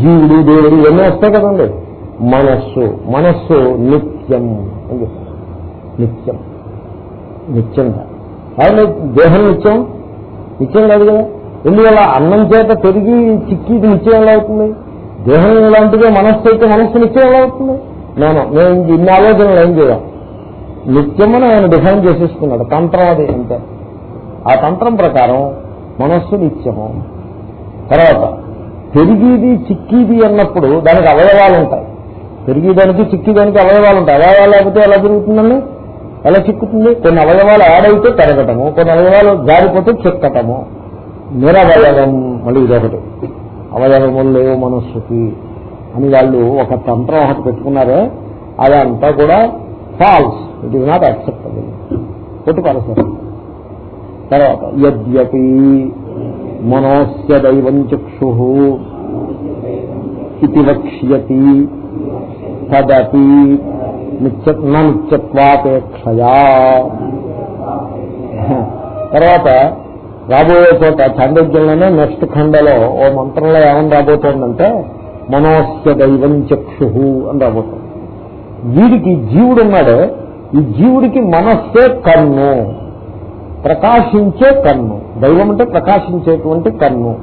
జీవుడు దేవుడు ఇవన్నీ వస్తాయి కదండి. మనస్సు మనస్సు నిత్యం అని చెప్తారు. నిత్యం. నిత్యం కాదు. దేహం నిత్యం? నిత్యం కాదు కదా. ఎందువల్ల? అన్నం చేత పెరిగి చిక్కిది నిత్యం ఎలా అవుతుంది? దేహం ఇలాంటిదే మనస్సు అయితే మనస్సు నిత్యం ఎలా అవుతుంది? నేను నేను ఇన్ని ఆలోచనలు ఏం చేయాలి? నిత్యం అని ఆయన డిఫైన్ చేసేసుకున్నాడు. తంత్రం అది అంతే. ఆ తంత్రం ప్రకారం మనస్సు నిత్యము. తర్వాత పెరిగిది చిక్కిది అన్నప్పుడు దానికి అవయవాలు ఉంటాయి. పెరిగేదానికి చిక్కిదానికి అవయవాలు ఉంటాయి. అవయవాలు లేకపోతే ఎలా పెరుగుతుందండి? ఎలా చిక్కుతుంది? కొన్ని అవయవాలు ఆడైతే పెరగటము కొన్ని అవయవాలు జారిపోతే చిక్కటము. నిరవయవం మళ్ళీ ఇదొకటి. అవయవములు లేవు మనస్సుకి అని వాళ్ళు ఒక తంత్రం ఒకటి పెట్టుకున్నారే అదంతా కూడా false it is not acceptable కొట్టు సార్. తర్వాత యద్యపి మనోస్య దైవం చక్షు ఇది వక్ష్యతి తదపి నిత్యత్వాపేక్షయా తర్వాత రాబోయే చోట చాంద్రోగ్యంలోనే నెక్స్ట్ ఖండలో ఓ మంత్రంలో ఏమని రాబోతోందంటే మనోస్య దైవం చక్షు అని రాబోతుంది. వీడికి జీవుడు ఉన్నాడే ఈ జీవుడికి మనస్సే కన్ను. ప్రకాశించే కన్ను. దైవం అంటే ప్రకాశించేటువంటి కన్ను.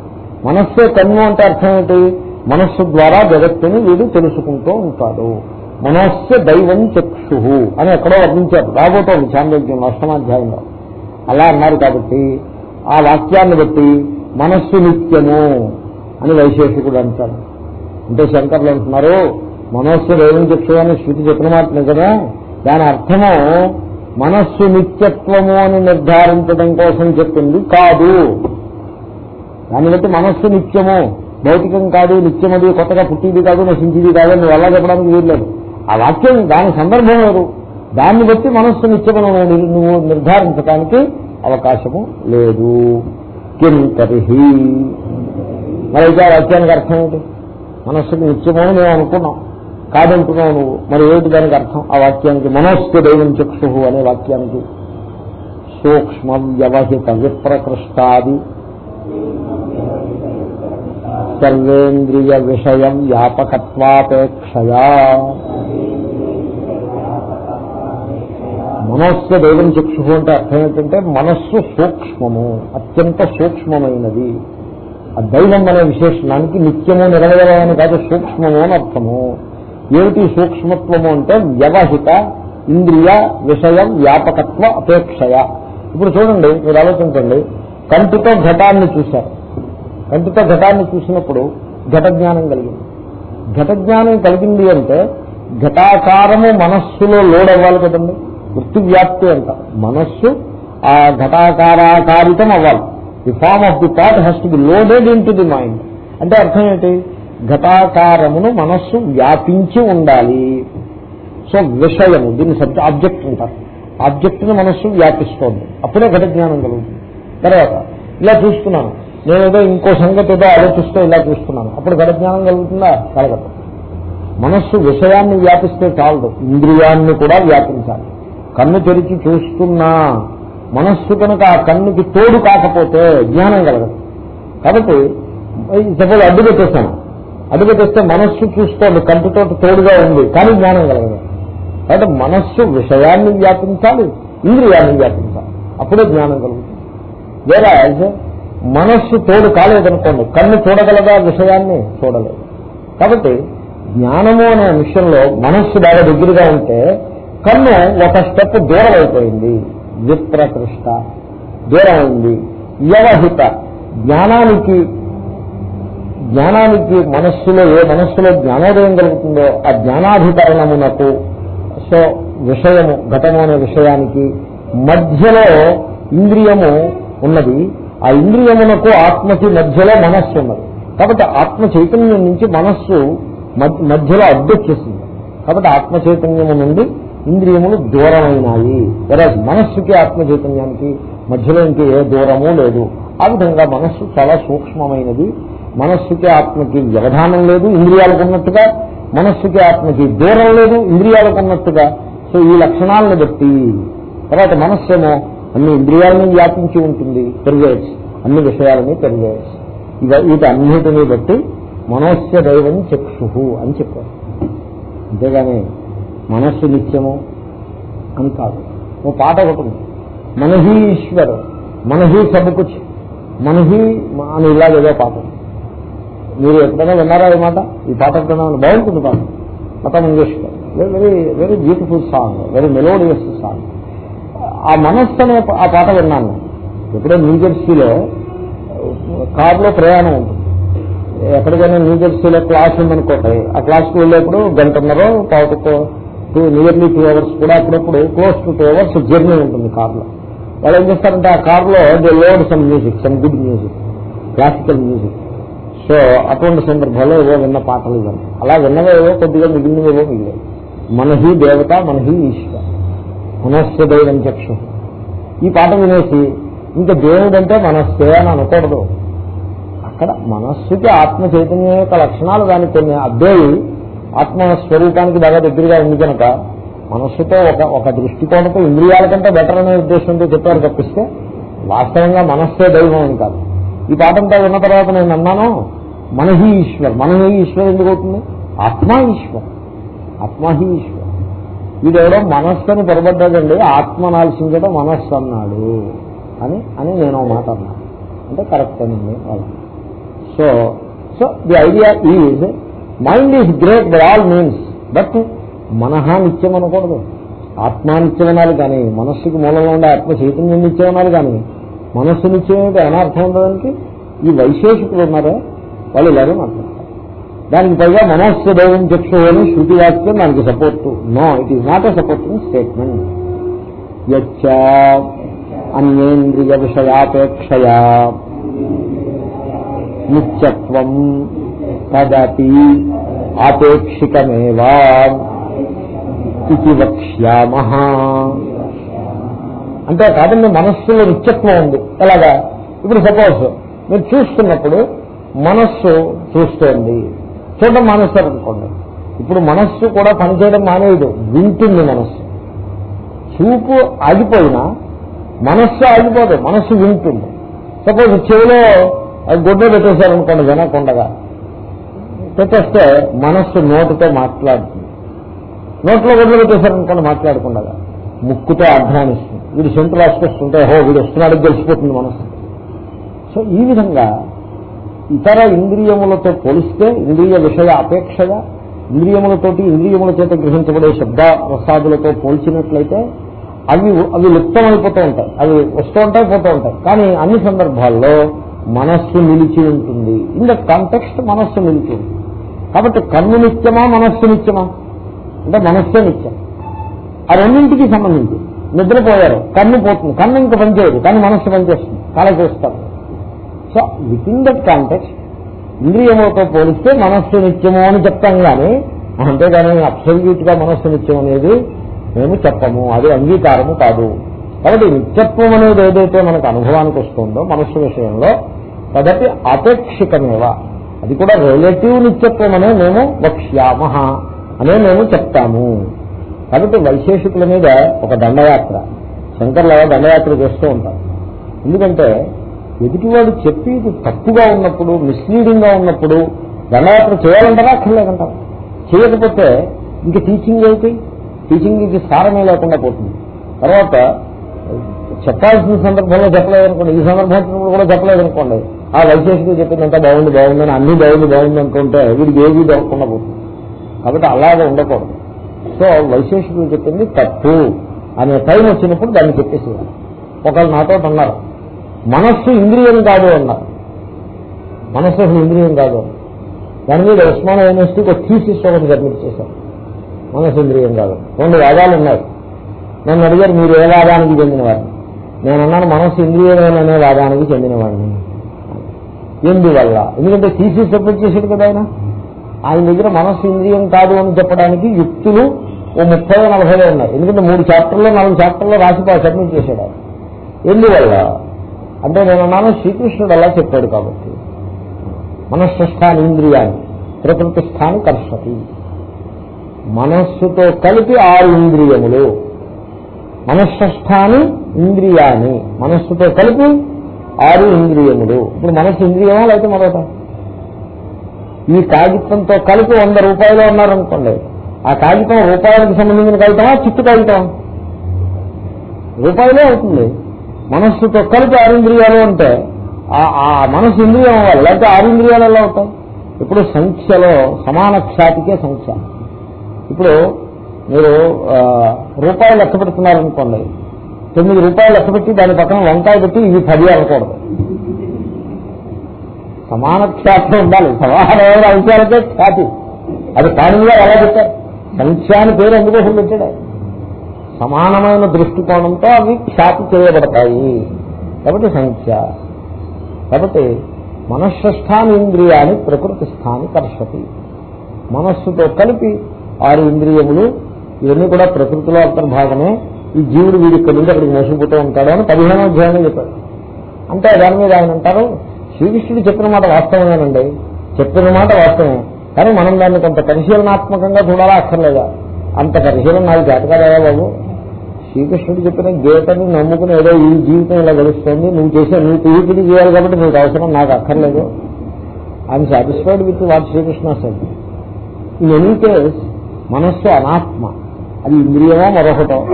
మనస్సే కన్ను అంటే అర్థం ఏంటి? మనస్సు ద్వారా జగత్తుని వీడు తెలుసుకుంటూ ఉంటాడు. మనస్సు దైవం చక్షు అని ఎక్కడో వర్ణించారు. రాబోతోంది చాంద్రోగ్యం అష్టమాధ్యాయంలో. అలా అన్నారు కాబట్టి ఆ వాక్యాన్ని బట్టి మనస్సు నిత్యము అని వైశేషికుడు అంటాడు. అంటే శంకర్లు అంటున్నారు మనస్సు దైవం చక్షు అని శృతి చెప్పిన మాట నిజమే దాని అర్థము మనస్సు నిత్యత్వము అని నిర్ధారించడం కోసం చెప్పింది కాదు. దాన్ని బట్టి మనస్సు నిత్యము. భౌతికం కాదు నిత్యమది కొత్తగా పుట్టింది కాదు నశించింది కాదు నువ్వు ఎలా చెప్పడానికి వీల్లేదు. ఆ వాక్యం దాని సందర్భం లేదు దాన్ని బట్టి మనస్సు నిత్యమను నువ్వు నిర్ధారించడానికి అవకాశము లేదు. కిం తరిహి మరి అయితే ఆ వాక్యానికి అర్థం ఏంటి? మనస్సుకు నిత్యమని మేము అనుకున్నాం. కాదంటున్నావు నువ్వు. మరి ఏమిటి దానికి అర్థం? ఆ వాక్యానికి మనస్సు దైవం చక్షు అనే వాక్యానికి. సూక్ష్మ వ్యవహిత విప్రకృష్టాది. సర్వేంద్రియ విషయం వ్యాపకత్వాపేక్షయా. మనస్సు దైవం చక్షు అంటే అర్థం ఏంటంటే మనస్సు సూక్ష్మము అత్యంత సూక్ష్మమైనది. ఆ దైవం అనే విశేషణానికి నిత్యము నిరవయవని కాదు సూక్ష్మము అని అర్థము. ఏమిటి సూక్ష్మత్వము అంటే వ్యవహిత ఇంద్రియ విషయం వ్యాపకత్వ అపేక్షయ. ఇప్పుడు చూడండి మీరు ఆలోచించండి. కంటితో ఘటాన్ని చూశారు. కంటితో ఘటాన్ని చూసినప్పుడు ఘట జ్ఞానం కలిగింది. ఘట జ్ఞానం కలిగింది అంటే ఘటాకారము మనస్సులో లోడ్ అవ్వాలి కదండి. వృత్తి వ్యాప్తి అంట. మనస్సు ఆ ఘటాకారాకారితం అవ్వాలి. The form of the thought has to be loaded in the mind అంటే అర్థం ఏంటి? ఘటాకారమును మనస్సు వ్యాపించి ఉండాలి. సో విషయము దీన్ని సబ్జెక్ట్ ఆబ్జెక్ట్ ఉంటారు ఆబ్జెక్ట్ని మనస్సు వ్యాపిస్తోంది. అప్పుడే ఘట జ్ఞానం కలుగుతుంది. తర్వాత ఇలా చూస్తున్నాను. నేనేదో ఇంకో సంగతి ఏదో ఆలోచిస్తూ ఇలా చూస్తున్నాను. అప్పుడు ఘట జ్ఞానం కలుగుతుందా? కలగదు. మనస్సు విషయాన్ని వ్యాపిస్తే చాలదు. ఇంద్రియాన్ని కూడా వ్యాపించాలి. కన్ను తెరిచి చూస్తున్నా మనస్సు కనుక ఆ కన్నుకి తోడు కాకపోతే జ్ఞానం కలగదు. కాబట్టి సపోజ్ అడ్డు పెట్టేస్తాను అడ్డు తెస్తే మనస్సు చూసుకోండి కంటితో తోడుగా ఉంది కానీ జ్ఞానం కలగదు. కాబట్టి మనస్సు విషయాన్ని వ్యాపించాలి ఇంద్రియాన్ని వ్యాపించాలి. అప్పుడే జ్ఞానం కలుగుతుంది. వేరే మనస్సు తోడు కాలేదనుకోండి కన్ను చూడగలదా విషయాన్ని? చూడలేదు. కాబట్టి జ్ఞానము అనే విషయంలో మనస్సు బాగా దగ్గరగా ఉంటే కన్ను ఒక స్టెప్ దూరం అయిపోయింది విప్రకృష్ట. దూరం అయింది వ్యవహిత. జ్ఞానానికి జ్ఞానానికి మనస్సులో ఏ మనస్సులో జ్ఞానోదయం కలుగుతుందో ఆ జ్ఞానాధికరణమునకు సో విషయము ఘటము అనే విషయానికి మధ్యలో ఇంద్రియము ఉన్నది. ఆ ఇంద్రియమునకు ఆత్మకి మధ్యలో మనస్సు ఉన్నది. కాబట్టి ఆత్మ చైతన్యం నుంచి మనస్సు మధ్యలో అడ్డొచ్చేసింది కాబట్టి ఆత్మ చైతన్యము నుండి ఇంద్రియములు దూరమైనాయి. వెరాజ్ మనస్సుకి ఆత్మ చైతన్యానికి మధ్యలో ఇంకే ఏ దూరము లేదు. ఆ విధంగా మనస్సు చాలా సూక్ష్మమైనది. మనస్సుకి ఆత్మకి వ్యవధానం లేదు ఇంద్రియాలకు ఉన్నట్టుగా. మనస్సుకి ఆత్మకి దూరం లేదు ఇంద్రియాలకు ఉన్నట్టుగా. సో ఈ లక్షణాలను బట్టి తర్వాత మనస్సేమో అన్ని ఇంద్రియాలని వ్యాపించి ఉంటుంది పెరిగేయచ్చు. అన్ని విషయాలని పెరిగేట్స్ ఇవ వీటన్నిటిని బట్టి మనోస్య దైవం చక్షు అని చెప్పారు. అంతేగాని మనస్సు నిత్యము అని కాదు. ఓ పాట ఒకటి ఉంది. మనహీ ఈశ్వర్ మనహీ సబుకుచ్ మనహీ అని ఇలాగేదో పాట ఉంది. మీరు ఎప్పుడైనా విన్నారా ఈ మాట? ఈ పాట ఎప్పుడైనా బాగుంటుంది పాట. Lata Mangeshkar. Very very beautiful song very melodious song ఆ మనస్సు అనే ఆ పాట విన్నాను. ఎప్పుడో న్యూ జెర్సీలో కారులో ప్రయాణం ఉంటుంది. ఎక్కడికైనా న్యూజెర్సీలో క్లాస్ ఉందనుకోండి ఆ క్లాస్కి వెళ్ళేప్పుడు గంటన్నర పావుతో టూ నియర్లీ టూ అవర్స్ కూడా అప్పుడప్పుడు close to two hours journey ఉంటుంది కార్లో. వాళ్ళు ఏం చేస్తారంటే ఆ కార్లో they load some music some good music classical music so అటువంటి సందర్భాల్లో ఏవో విన్న పాటలు ఇవ్వండి అలా విన్నవే ఏవో కొద్దిగా మిగిలినవేవో మిగిలేదు మనహి దేవత మనహి ఈశ్వర. మనస్సు దైవం చక్షు. ఈ పాట వినేసి ఇంకా దేవుడు అంటే మనస్సే అని అనకూడదు. అక్కడ మనస్సుకి ఆత్మ చైతన్యం యొక్క లక్షణాలు దానికి కొన్ని. అద్దేవి ఆత్మ స్వరూపానికి బాగా దగ్గరగా ఉంది కనుక మనస్సుతో ఒక ఒక దృష్టికోణంతో ఇంద్రియాల కంటే బెటర్ అనే ఉద్దేశంతో చెప్పారు తప్పిస్తే వాస్తవంగా మనస్సే దైవం అని కాదు. ఈ పాఠంతా విన్న తర్వాత నేను అన్నాను మనహి ఈశ్వర్ మనహి ఈశ్వర్ ఎందుకు అవుతుంది? ఆత్మా ఈశ్వర్ ఆత్మహి ఈశ్వర్. వీడెవడో మనస్సు అని పొరపడ్డాడండి ఆత్మ నాల్సించడం మనస్సు అన్నాడు అని అని నేను మాట అన్నాను. అంటే కరెక్ట్ అండి వాళ్ళు so so the idea is mind is great by all means but మనహ నిత్యం అనకూడదు. ఆత్మ నిత్యం అనాలి కానీ మనస్సుకి మూలంలో ఉండే ఆత్మ చైతన్యం నిత్యం అనాలి కానీ మనస్సు నిత్యం ఏంటి అనర్థం ఉండడానికి? ఈ వైశేషికులు ఉన్నారే? వాళ్ళు ఇలాగే మాట్లాడతారు. దానికి పైగా మనస్సు దైవం చక్షు అని శృతి వాక్యం దానికి support no it is not a supporting statement యచ్చ అన్యేంద్రియ విషయాపేక్షయా నిత్యత్వం తదపి ఆపేక్షికమేవా? ఇది వక్ష్యామ అంటే కాదండి మనస్సులో నిత్యత్వం ఉంది. ఎలాగా? ఇప్పుడు సపోజ్ మీరు చూస్తున్నప్పుడు మనస్సు చూస్తోంది. చూడడం మానేస్తారు అనుకోండి ఇప్పుడు మనస్సు కూడా పనిచేయడం మానేయదు. వింటుంది మనస్సు. చూపు ఆగిపోయినా మనస్సు ఆగిపోదు మనస్సు వింటుంది. సపోజ్ చెవిలో గుడ్డ పెట్టేశారనుకోండి వినకుండగా. పెట్టేస్తే మనస్సు నోటితో మాట్లాడుతుంది. నోట్లో గుడ్డలు పెట్టేశారనుకోండి మాట్లాడకుండా ముక్కుతో అధ్వానిస్తుంది వీడు సెంటు రాసుకొస్తుంటే హో వీడు వస్తున్నాడు గెలిచిపోతుంది మనస్సు సో ఈ విధంగా ఇతర ఇంద్రియములతో పోలిస్తే ఇంద్రియ విషయ అపేక్షగా ఇంద్రియములతోటి ఇంద్రియముల చేత గ్రహించబడే శబ్ద రసాదులతో పోల్చినట్లయితే అవి అవి లుప్తమైపోతూ ఉంటాయి. అవి వస్తూ ఉంటాయి పోతూ ఉంటాయి. కానీ అన్ని సందర్భాల్లో మనస్సు నిలిచి ఉంటుంది. ఇన్ ద కాంటెక్స్ట్ మనస్సు నిలిచి ఉంటుంది. కాబట్టి కన్ను నిత్యమా మనస్సు నిత్యమా? అంటే మనస్సే నిత్యం. ఆ రెండింటికి సంబంధించి నిద్రపోయారు. కన్ను పోతుంది. కన్ను ఇంకా పనిచేయదు. కానీ మనస్సు పనిచేస్తుంది. కళ చూస్తారు. So within that context ఇంద్రియములతో పోలిస్తే మనస్సు నిత్యము అని చెప్తాం కానీ అంతేగాని అబ్సల్యూట్గా మనస్సు నిత్యం అనేది మేము చెప్పము. అది అంగీకారము కాదు. కాబట్టి నిత్యత్వం అనేది ఏదైతే మనకు అనుభవానికి వస్తుందో మనస్సు విషయంలో తదటి అపేక్షికమేవా. అది కూడా రిలేటివ్ నిత్యత్వం అనే మేము వక్ష్యామ అనే మేము చెప్తాము. కాబట్టి వైశేషికుల మీద ఒక దండయాత్ర. శంకర్ల దండయాత్ర చేస్తూ ఉంటారు. ఎందుకంటే ఎదుటివాడు చెప్పి తప్పుగా ఉన్నప్పుడు మిస్లీడింగ్గా ఉన్నప్పుడు దండయాత్ర చేయాలంటారా? అక్కర్లేదంటారు చేయకపోతే ఇంక టీచింగ్ ఏంటి టీచింగ్కి సారమే లేకుండా పోతుంది. తర్వాత చెప్పాల్సిన సందర్భంలో చెప్పలేదనుకోండి ఈ సందర్భంలో కూడా చెప్పలేదనుకోండి. ఆ వైశేషికులు చెప్పిందంతా బాగుంది బాగుందని అన్ని బాగుంది బాగుంది అనుకుంటే వీడికి ఏది దొరకకుండా పోతుంది. కాబట్టి అలాగే ఉండకూడదు. సో వైశేషికులు చెప్పింది తప్పు అనే టైం వచ్చినప్పుడు దాన్ని చెప్పేసేయాలి. ఒకళ్ళు నాతో అన్నారు మనస్సు ఇంద్రియం కాదు అన్నారు. మనస్సు అసలు ఇంద్రియం కాదు. దాని మీద ఉస్మాన్ యూనివర్సిటీకి ఒక థీసిస్ ఒకటి సబ్మిట్ చేశారు. మనస్సు ఇంద్రియం కాదు. రెండు వాదాలు ఉన్నాయి. నన్ను అడిగారు మీరు ఏ వాదానికి చెందినవారు? నేను అన్నాను మనస్సు ఇంద్రియమేననే వాదానికి చెందినవాడిని. ఎందువల్ల? ఎందుకంటే థీసిస్ సబ్మిట్ చేశాడు కదా ఆయన. ఆయన దగ్గర మనస్సు ఇంద్రియం కాదు అని చెప్పడానికి యుక్తులు ఓ ముప్పై నలభైలో ఉన్నాయి ఎందుకంటే మూడు చాప్టర్లో నాలుగు చాప్టర్లో రాసి సబ్మిట్ చేశాడు ఆయన ఎందువల్ల? అంటే నేను అన్నాను శ్రీకృష్ణుడు అలా చెప్పాడు కాబట్టి. మనస్సుస్థాని ఇంద్రియాన్ని ప్రకృతి స్థాని కర్షతి. మనస్సుతో కలిపి ఆరు ఇంద్రియములు. మనస్సుస్థాని ఇంద్రియాన్ని మనస్సుతో కలిపి ఆరు ఇంద్రియములు. ఇప్పుడు మనస్సు ఇంద్రియమా లేకపోతే మరొక ఈ కాగితంతో కలిపి వంద రూపాయలు ఉన్నారనుకోండి ఆ కాగితం రూపాయలకు సంబంధించిన కాగితమా? చిట్టు కాగితం. రూపాయలే అవుతుంది. మనస్సుతో కలిపి ఆరింద్రియాలు అంటే ఆ- ఆ మనస్సు ఇంద్రియం అవ్వాలి. లేకపోతే ఆరింద్రియాలు ఎలా అవుతాయి ఇప్పుడు సంఖ్యలో సమాన ఖ్యాతికే సంఖ్య. ఇప్పుడు మీరు ఆ, రూపాయలు లెక్క పెడుతున్నారనుకోండి. తొమ్మిది రూపాయలు లెక్క పెట్టి దాని పక్కన వంకాయ పెట్టి ఇవి పది అనకూడదు. సమాన ఖ్యాతి ఉండాలి. సమానమైన అంశాలకే ఖ్యాతి. అది కాణిగా ఎలా పెట్టారు సంఖ్య అని పేరు అందుకోసం పెట్టాడు? సమానమైన దృష్టికోణంతో అవి ఖ్యాతి చేయబడతాయి. కాబట్టి సంఖ్య. కాబట్టి మనశ్స్థాని ఇంద్రియాన్ని ప్రకృతి స్థాని కర్షతి. మనస్సుతో కలిపి ఆరు ఇంద్రియములు ఇవన్నీ కూడా ప్రకృతిలో అంతర్భాగమే ఈ జీవుడు వీడి ఇక్కడి నుంచి అక్కడికి మోసిపోతూ ఉంటాడు అని పదిహేనో అధ్యాయంలో చెప్పాడు. అంటే దాని మీద ఆయన అంటారు శ్రీకృష్ణుడు చెప్పిన మాట వాస్తవమేనండి. చెప్పిన మాట వాస్తవమే. కానీ మనం దాన్ని కొంత పరిశీలనాత్మకంగా చూడాలా అక్కర్లేదా? అంత పరిశీలన నాకు జాతకాలేదా బాబు? శ్రీకృష్ణుడు చెప్పిన గీతను నమ్ముకుని ఏదో ఈ జీవితం ఇలా గడుస్తుంది నువ్వు చేసే నువ్వు పిహెచ్డీ చేయాలి కాబట్టి నీకు అవసరం నాకు అక్కర్లేదు. I'm satisfied with what Srikrishna sir in any case మనస్సు అనాత్మ. అది ఇంద్రియమో మరొకటో?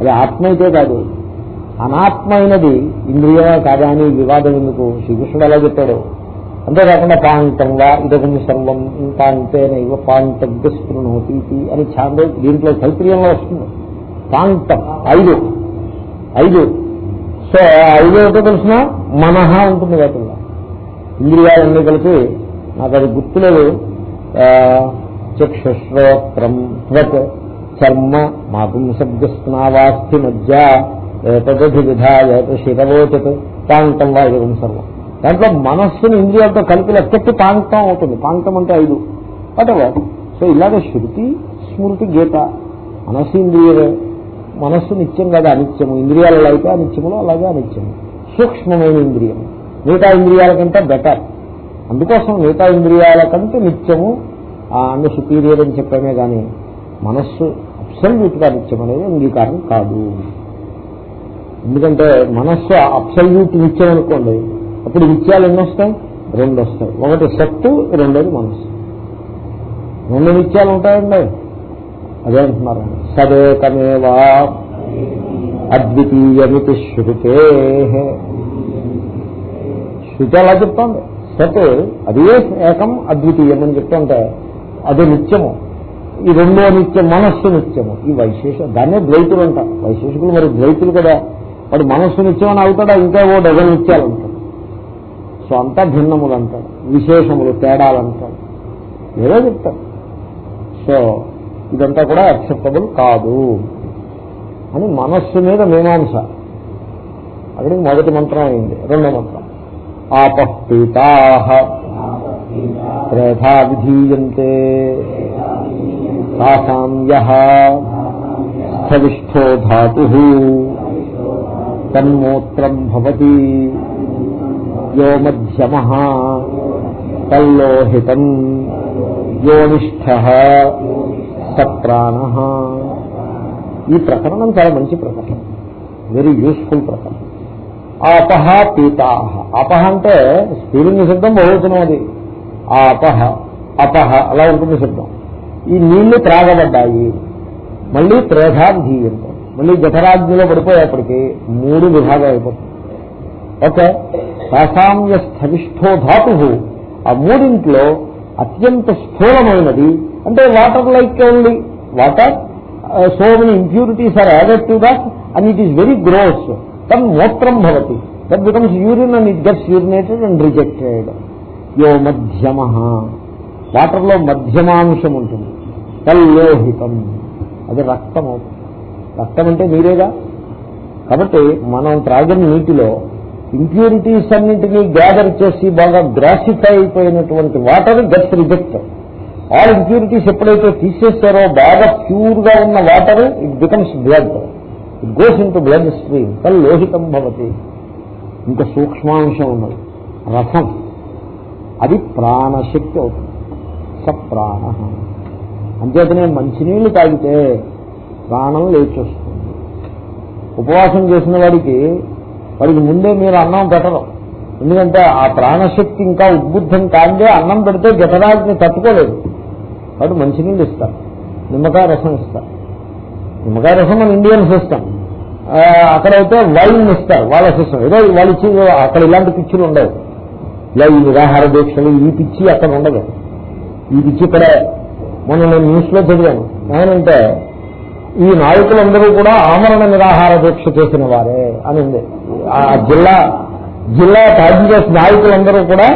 అది ఆత్మ అయితే కాదు. అనాత్మ అయినది ఇంద్రియమో కాదా అని వివాదం ఎందుకు? శ్రీకృష్ణుడు ఎలా చెప్పాడు? అంతేకాకుండా పాంతంగా వా ఇదకం సర్వం పాంతేనైవ పాంతగ్య స్పృణోతి అని ఛాందో దీంట్లో తైత్రీయంలో వస్తుంది. పాంతం ఐదు. ఐదు. సో ఐదు ఏంటో తెలిసిన? మనహ ఉంటుంది వాటిల్లో. ఇంద్రియాలన్నీ కలిపి నాకు అది గుర్తులేదు. చక్షుశ్రోత్రం త్వత్ చర్మ మాపుంసబ్దస్నావాస్తి మధ్య ఏతదధి విధాయ శిరవోచత్ పాంతం వా ఇదం సర్వం. దాంట్లో మనస్సుని ఇంద్రియాలతో కలిపి లెక్కెట్టి పాంతం అవుతుంది. పాంతం అంటే ఐదు. వాటెవర్? సో ఇలాగే శృతి స్మృతి గీత. మనస్సు ఇంద్రియమే మనస్సు నిత్యం కదా అనిత్యము. ఇంద్రియాలలో అయితే అనిత్యములు అలాగే అనిత్యము. సూక్ష్మమైన ఇంద్రియం. మిగతా ఇంద్రియాల కంటే బెటర్ అందుకోసం మిగతా ఇంద్రియాల కంటే నిత్యము అన్ని సుపీరియర్ అని చెప్పామే కానీ మనస్సు అబ్సల్యూట్గా నిత్యం అనేది అంగీకారం కాదు. ఎందుకంటే మనస్సు అబ్సల్యూట్ నిత్యం అనుకోండి అప్పుడు నిత్యాలు ఎన్ని వస్తాయి? రెండు వస్తాయి. ఒకటి సత్తు రెండోది మనస్సు. రెండు నిత్యాలు ఉంటాయండి. అదే అంటున్నారు. సదేకమేవా అద్వితీయమితి శృతే. శృతి అలా చెప్తోంది? సత్ అదే ఏకం అద్వితీయం అని చెప్తుంటే అది నిత్యము. ఈ రెండో నిత్యం మనస్సు నిత్యము. ఈ వైశేష దాన్నే ద్వైతులు అంటారు. వైశేషికులు మరి ద్వైతులు కదా. వాడు మనస్సు నిత్యం అని అవుతాడా? ఇంకా ఓ డజన్ నిత్యాలు అంటాడు సో అంతా భిన్నములు అంటాడు విశేషములు తేడాలు అంటాడు ఏదో చెప్తాడు సో ఇదంతా కూడా అక్సెప్టబుల్ కాదు అని మనస్సు మీద మీమాంస. అక్కడికి మొదటి మంత్రం అయింది రెండో మంత్రం. ఆపీతా త్రేధా విధీయంతే తాసాం స్థవిష్ఠో ధాతు తన్మూత్రం భవతి యో మధ్యమ తల్లోహితం యోనిష్ఠ సప్రాణ ఈ ప్రకరణం చాలా మంచి ప్రకరణం వెరీ యూస్ఫుల్ ప్రకరణం ఆపహ పీతాహ అపహ అంటే స్త్రీలింగ శబ్దం బహువచనం అది ఆపహ అపహ అలా ఉంటుంది శబ్దం. ఈ నీళ్ళు త్రాగబడ్డాయి. మళ్ళీ త్రేధాధీయంతో మళ్ళీ జఠరాగ్నిలో పడిపోయేప్పటికీ మూడు విభాగం అయిపోతుంది ఓకే సాసామ్య స్థవిష్ఠో ధాతు ఆ మూడింట్లో అత్యంత స్థూలమైనది. అంటే water like only water so many impurities are added to that and it is very gross తన్ మూత్రం భవతి that becomes urine and it gets urinated and rejected యో మధ్యమ వాటర్లో మధ్యమాంశం ఉంటుంది. తల్లోహితం అది రక్తం అవుతుంది రక్తం అంటే నీరేగా కాబట్టి మనం త్రాగిన నీటిలో ఇంప్యూరిటీస్ అన్నింటినీ గ్యాదర్ చేసి బాగా గ్రాసిఫై అయిపోయినటువంటి water gets reject all impurities ఎప్పుడైతే తీసేస్తారో బాగా ప్యూర్గా ఉన్న water it becomes blood it goes into bloodstream తల్ లోహితం భవతి. ఇంకా సూక్ష్మాంశం ఉన్నది. రసం. అది ప్రాణశక్తి అవుతుంది. సప్రాణ. అంచేతనే మంచినీళ్ళు తాగితే ప్రాణం లేచొస్తుంది. ఉపవాసం చేసిన వాడికి వాడికి ముందే మీరు అన్నం పెట్టరు. ఎందుకంటే ఆ ప్రాణశక్తి ఇంకా ఉద్బుద్ధం కాందే అన్నం పెడితే జఠరాజ్ని తట్టుకోలేదు. వాడు మంచినీళ్ళు ఇస్తారు. నిమ్మకాయ రసం ఇస్తారు. నిమ్మకాయ రసం మన ఇండియన్స్ ఇస్తాం అక్కడైతే వైన్ ఇస్తారు వాళ్ళ సిస్టమ్. ఏదో వాళ్ళు ఇచ్చి అక్కడ ఇలాంటి పిచ్చులు ఉండవు. ఇలా ఈ నిరాహార దీక్షలు ఈ పిచ్చి అక్కడ ఉండదు. ఈ పిచ్చి ఇక్కడే. మొన్న నేను న్యూస్లో చదివాను. ఏమనంటే ఈ నాయకులందరూ కూడా ఆమరణ నిరాహార దీక్ష చేసిన వారే అని ఉంది. ఆ జిల్లా జిల్లా కాంగ్రెస్ నాయకులందరూ కూడా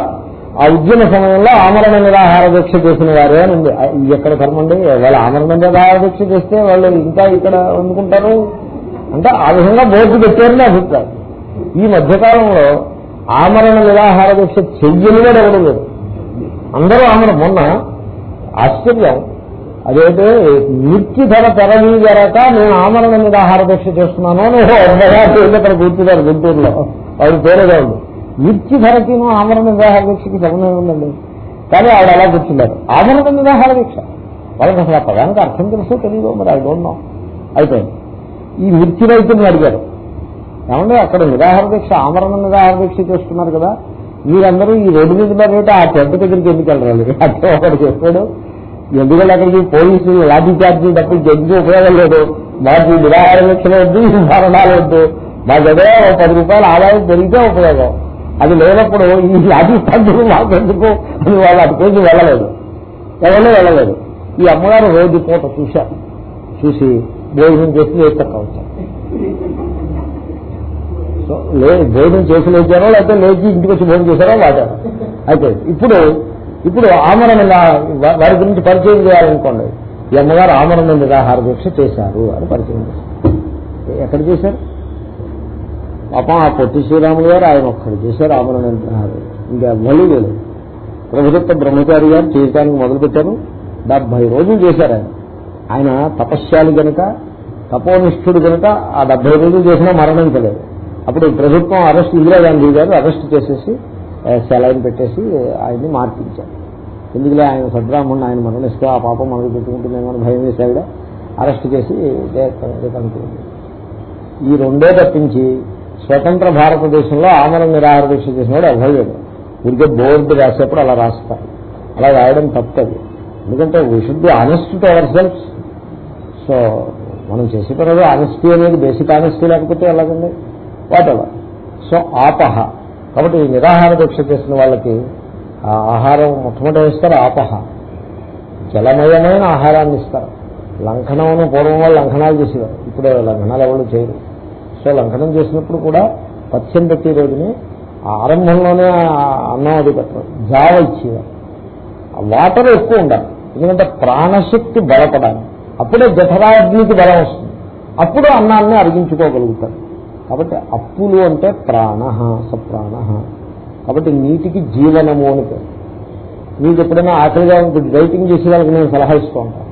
ఆ ఉద్యమ సమయంలో ఆమరణ నిరాహార దీక్ష చేసిన వారే అని ఉంది. ఎక్కడ కర్మండి వాళ్ళు ఆమరణ నిరాహార దీక్ష చేస్తే వాళ్ళు ఇంకా ఇక్కడ వండుకుంటారు అంటే ఆ విధంగా బోర్డు పెట్టారని అభిప్రాయం. ఈ మధ్యకాలంలో ఆమరణ నిరాహార దీక్ష చెయ్యని కూడా ఎవరు లేదు అందరూ ఆమరణ. మొన్న ఆశ్చర్యం. అదైతే మిర్చి ధర పెరగక నేను ఆమరణ నిరాహార దీక్ష చేస్తున్నాను అని అక్కడ కూర్చున్నారు గుంటూరులో. ఆవిడ పేరేగా ఉంది మిర్చి ధరకి ఆమరణ నిరాహార దీక్షకి సంబంధం ఉందండి కానీ ఆవిడ అలా కూర్చున్నారు. ఆమరణ నిరాహార దీక్ష. వాళ్ళకి అసలు ఆ పదానికి అర్థం తెలుసో తెలియదు మరి ఐ డోంట్ నో. అయిపోయింది ఈ మృత్యు రైతుని అడిగారు. ఏమంటే అక్కడ నిరాహార దీక్ష ఆమరణ నిరాహార దీక్ష చేస్తున్నారు కదా. మీరందరూ ఈ రోడ్డు మీద ఉన్నారంటే ఆ టెంట్ దగ్గరికి ఎందుకు వెళ్ళాలి అంటే ఒకటి చెప్పాడు. ఎందుకంటే అక్కడికి పోలీసులు లాఠీ చార్జీ తప్ప జడ్జి ఉపయోగం లేదు. మాకు ఈ నిరాహార దీక్షలు వద్దు మరణాలు వద్దు. మాకేదో పది రూపాయల ఆదాయం పెరిగితే ఉపయోగం. అది లేనప్పుడు ఈ లాఠీ చార్జీలు మాకు ఎందుకు అని వాళ్ళు అటుకోసి వెళ్ళలేదు. ఎవరో వెళ్ళలేదు. ఈ అమ్మగారు రోజు పూట చూశారు. చూసి భోజనం చేసి లేచక్క వచ్చారు సో లే భోజనం చేసి లేచారో లేకపోతే లేచి ఇంటికి వచ్చి భోజనం చేశారో వాటారు అయితే ఇప్పుడు ఇప్పుడు ఆమరణ వారి గురించి పరిచయం చేయాలనుకోండి. ఈ అమ్మగారు ఆమరణ నిరాహార దీక్ష చేశారు అని పరిచయం చేశారు. ఎక్కడ చేశారు? పాపం ఆ పొట్టి శ్రీరాములు గారు ఆయన ఒక్కడు చేశారు ఆమరణ నిరాహార ఇంకా మళ్ళీ లేదు. ప్రభుదత్త బ్రహ్మచారి గారు చేయడానికి మొదలుపెట్టారు డెబ్బై రోజులు చేశారు ఆయన. ఆయన తపస్యాలు గనుక తపోనిష్ఠుడు కనుక ఆ డెబ్బై రోజులు చేసినా మరణించలేదు అప్పుడు ప్రభుత్వం అరెస్ట్ ఇందిరాగాంధీ గారు అరెస్ట్ చేసేసి సెలైన్ పెట్టేసి ఆయన్ని మార్పించారు. ఎందుకులే ఆయన సద్రాముడిని ఆయన మరణిస్తే ఆ పాపం మనకు పెట్టుకుంటుందేమో అని భయం వేసావిడ అరెస్ట్ చేసి కనుక్కుంది ఈ రెండే తప్పించి స్వతంత్ర భారతదేశంలో ఆమరణ నిరాహార దీక్ష చేసినవాడు అభయలేదు ఊరికే బోర్డు రాసేప్పుడు అలా రాస్తారు. అలా రాయడం తప్పది. ఎందుకంటే we should be honest to our self so మనం చేసే పనులు ఆనెస్టీ అనేది బేసిక్ ఆనెస్టీ లేకపోతే ఎలాగండి వాటెవర్ సో ఆపహ. కాబట్టి ఈ నిరాహార దీక్ష చేసిన వాళ్ళకి ఆ ఆహారం మొట్టమొదటి ఇస్తారు ఆపహ. జలమయమైన ఆహారాన్ని ఇస్తారు. లంఘనం పూర్వం వాళ్ళు లంఘనాలు చేసేవారు. ఇప్పుడు లంఘనాలు ఎవరు చేయరు. సో లంఘనం చేసినప్పుడు కూడా పథ్యం పెట్టే రోజుని ఆరంభంలోనే అన్నం అది జావ ఇచ్చేవారు. ఆ వాటర్ ఎక్కువ ఉండాలి. ఎందుకంటే ప్రాణశక్తి బలపడాలి. అప్పుడే జఠరాగ్నికి బలం వస్తుంది. అప్పుడు అన్నాన్ని అరిగించుకోగలుగుతారు. కాబట్టి అప్పులు అంటే ప్రాణ సప్రాణ. కాబట్టి నీటికి జీవనము అని పేరు. మీకు ఎప్పుడైనా ఆకలిగా ఉంటుంది డైటింగ్ చేసే వాళ్ళకి నేను సలహా ఇస్తూ ఉంటాను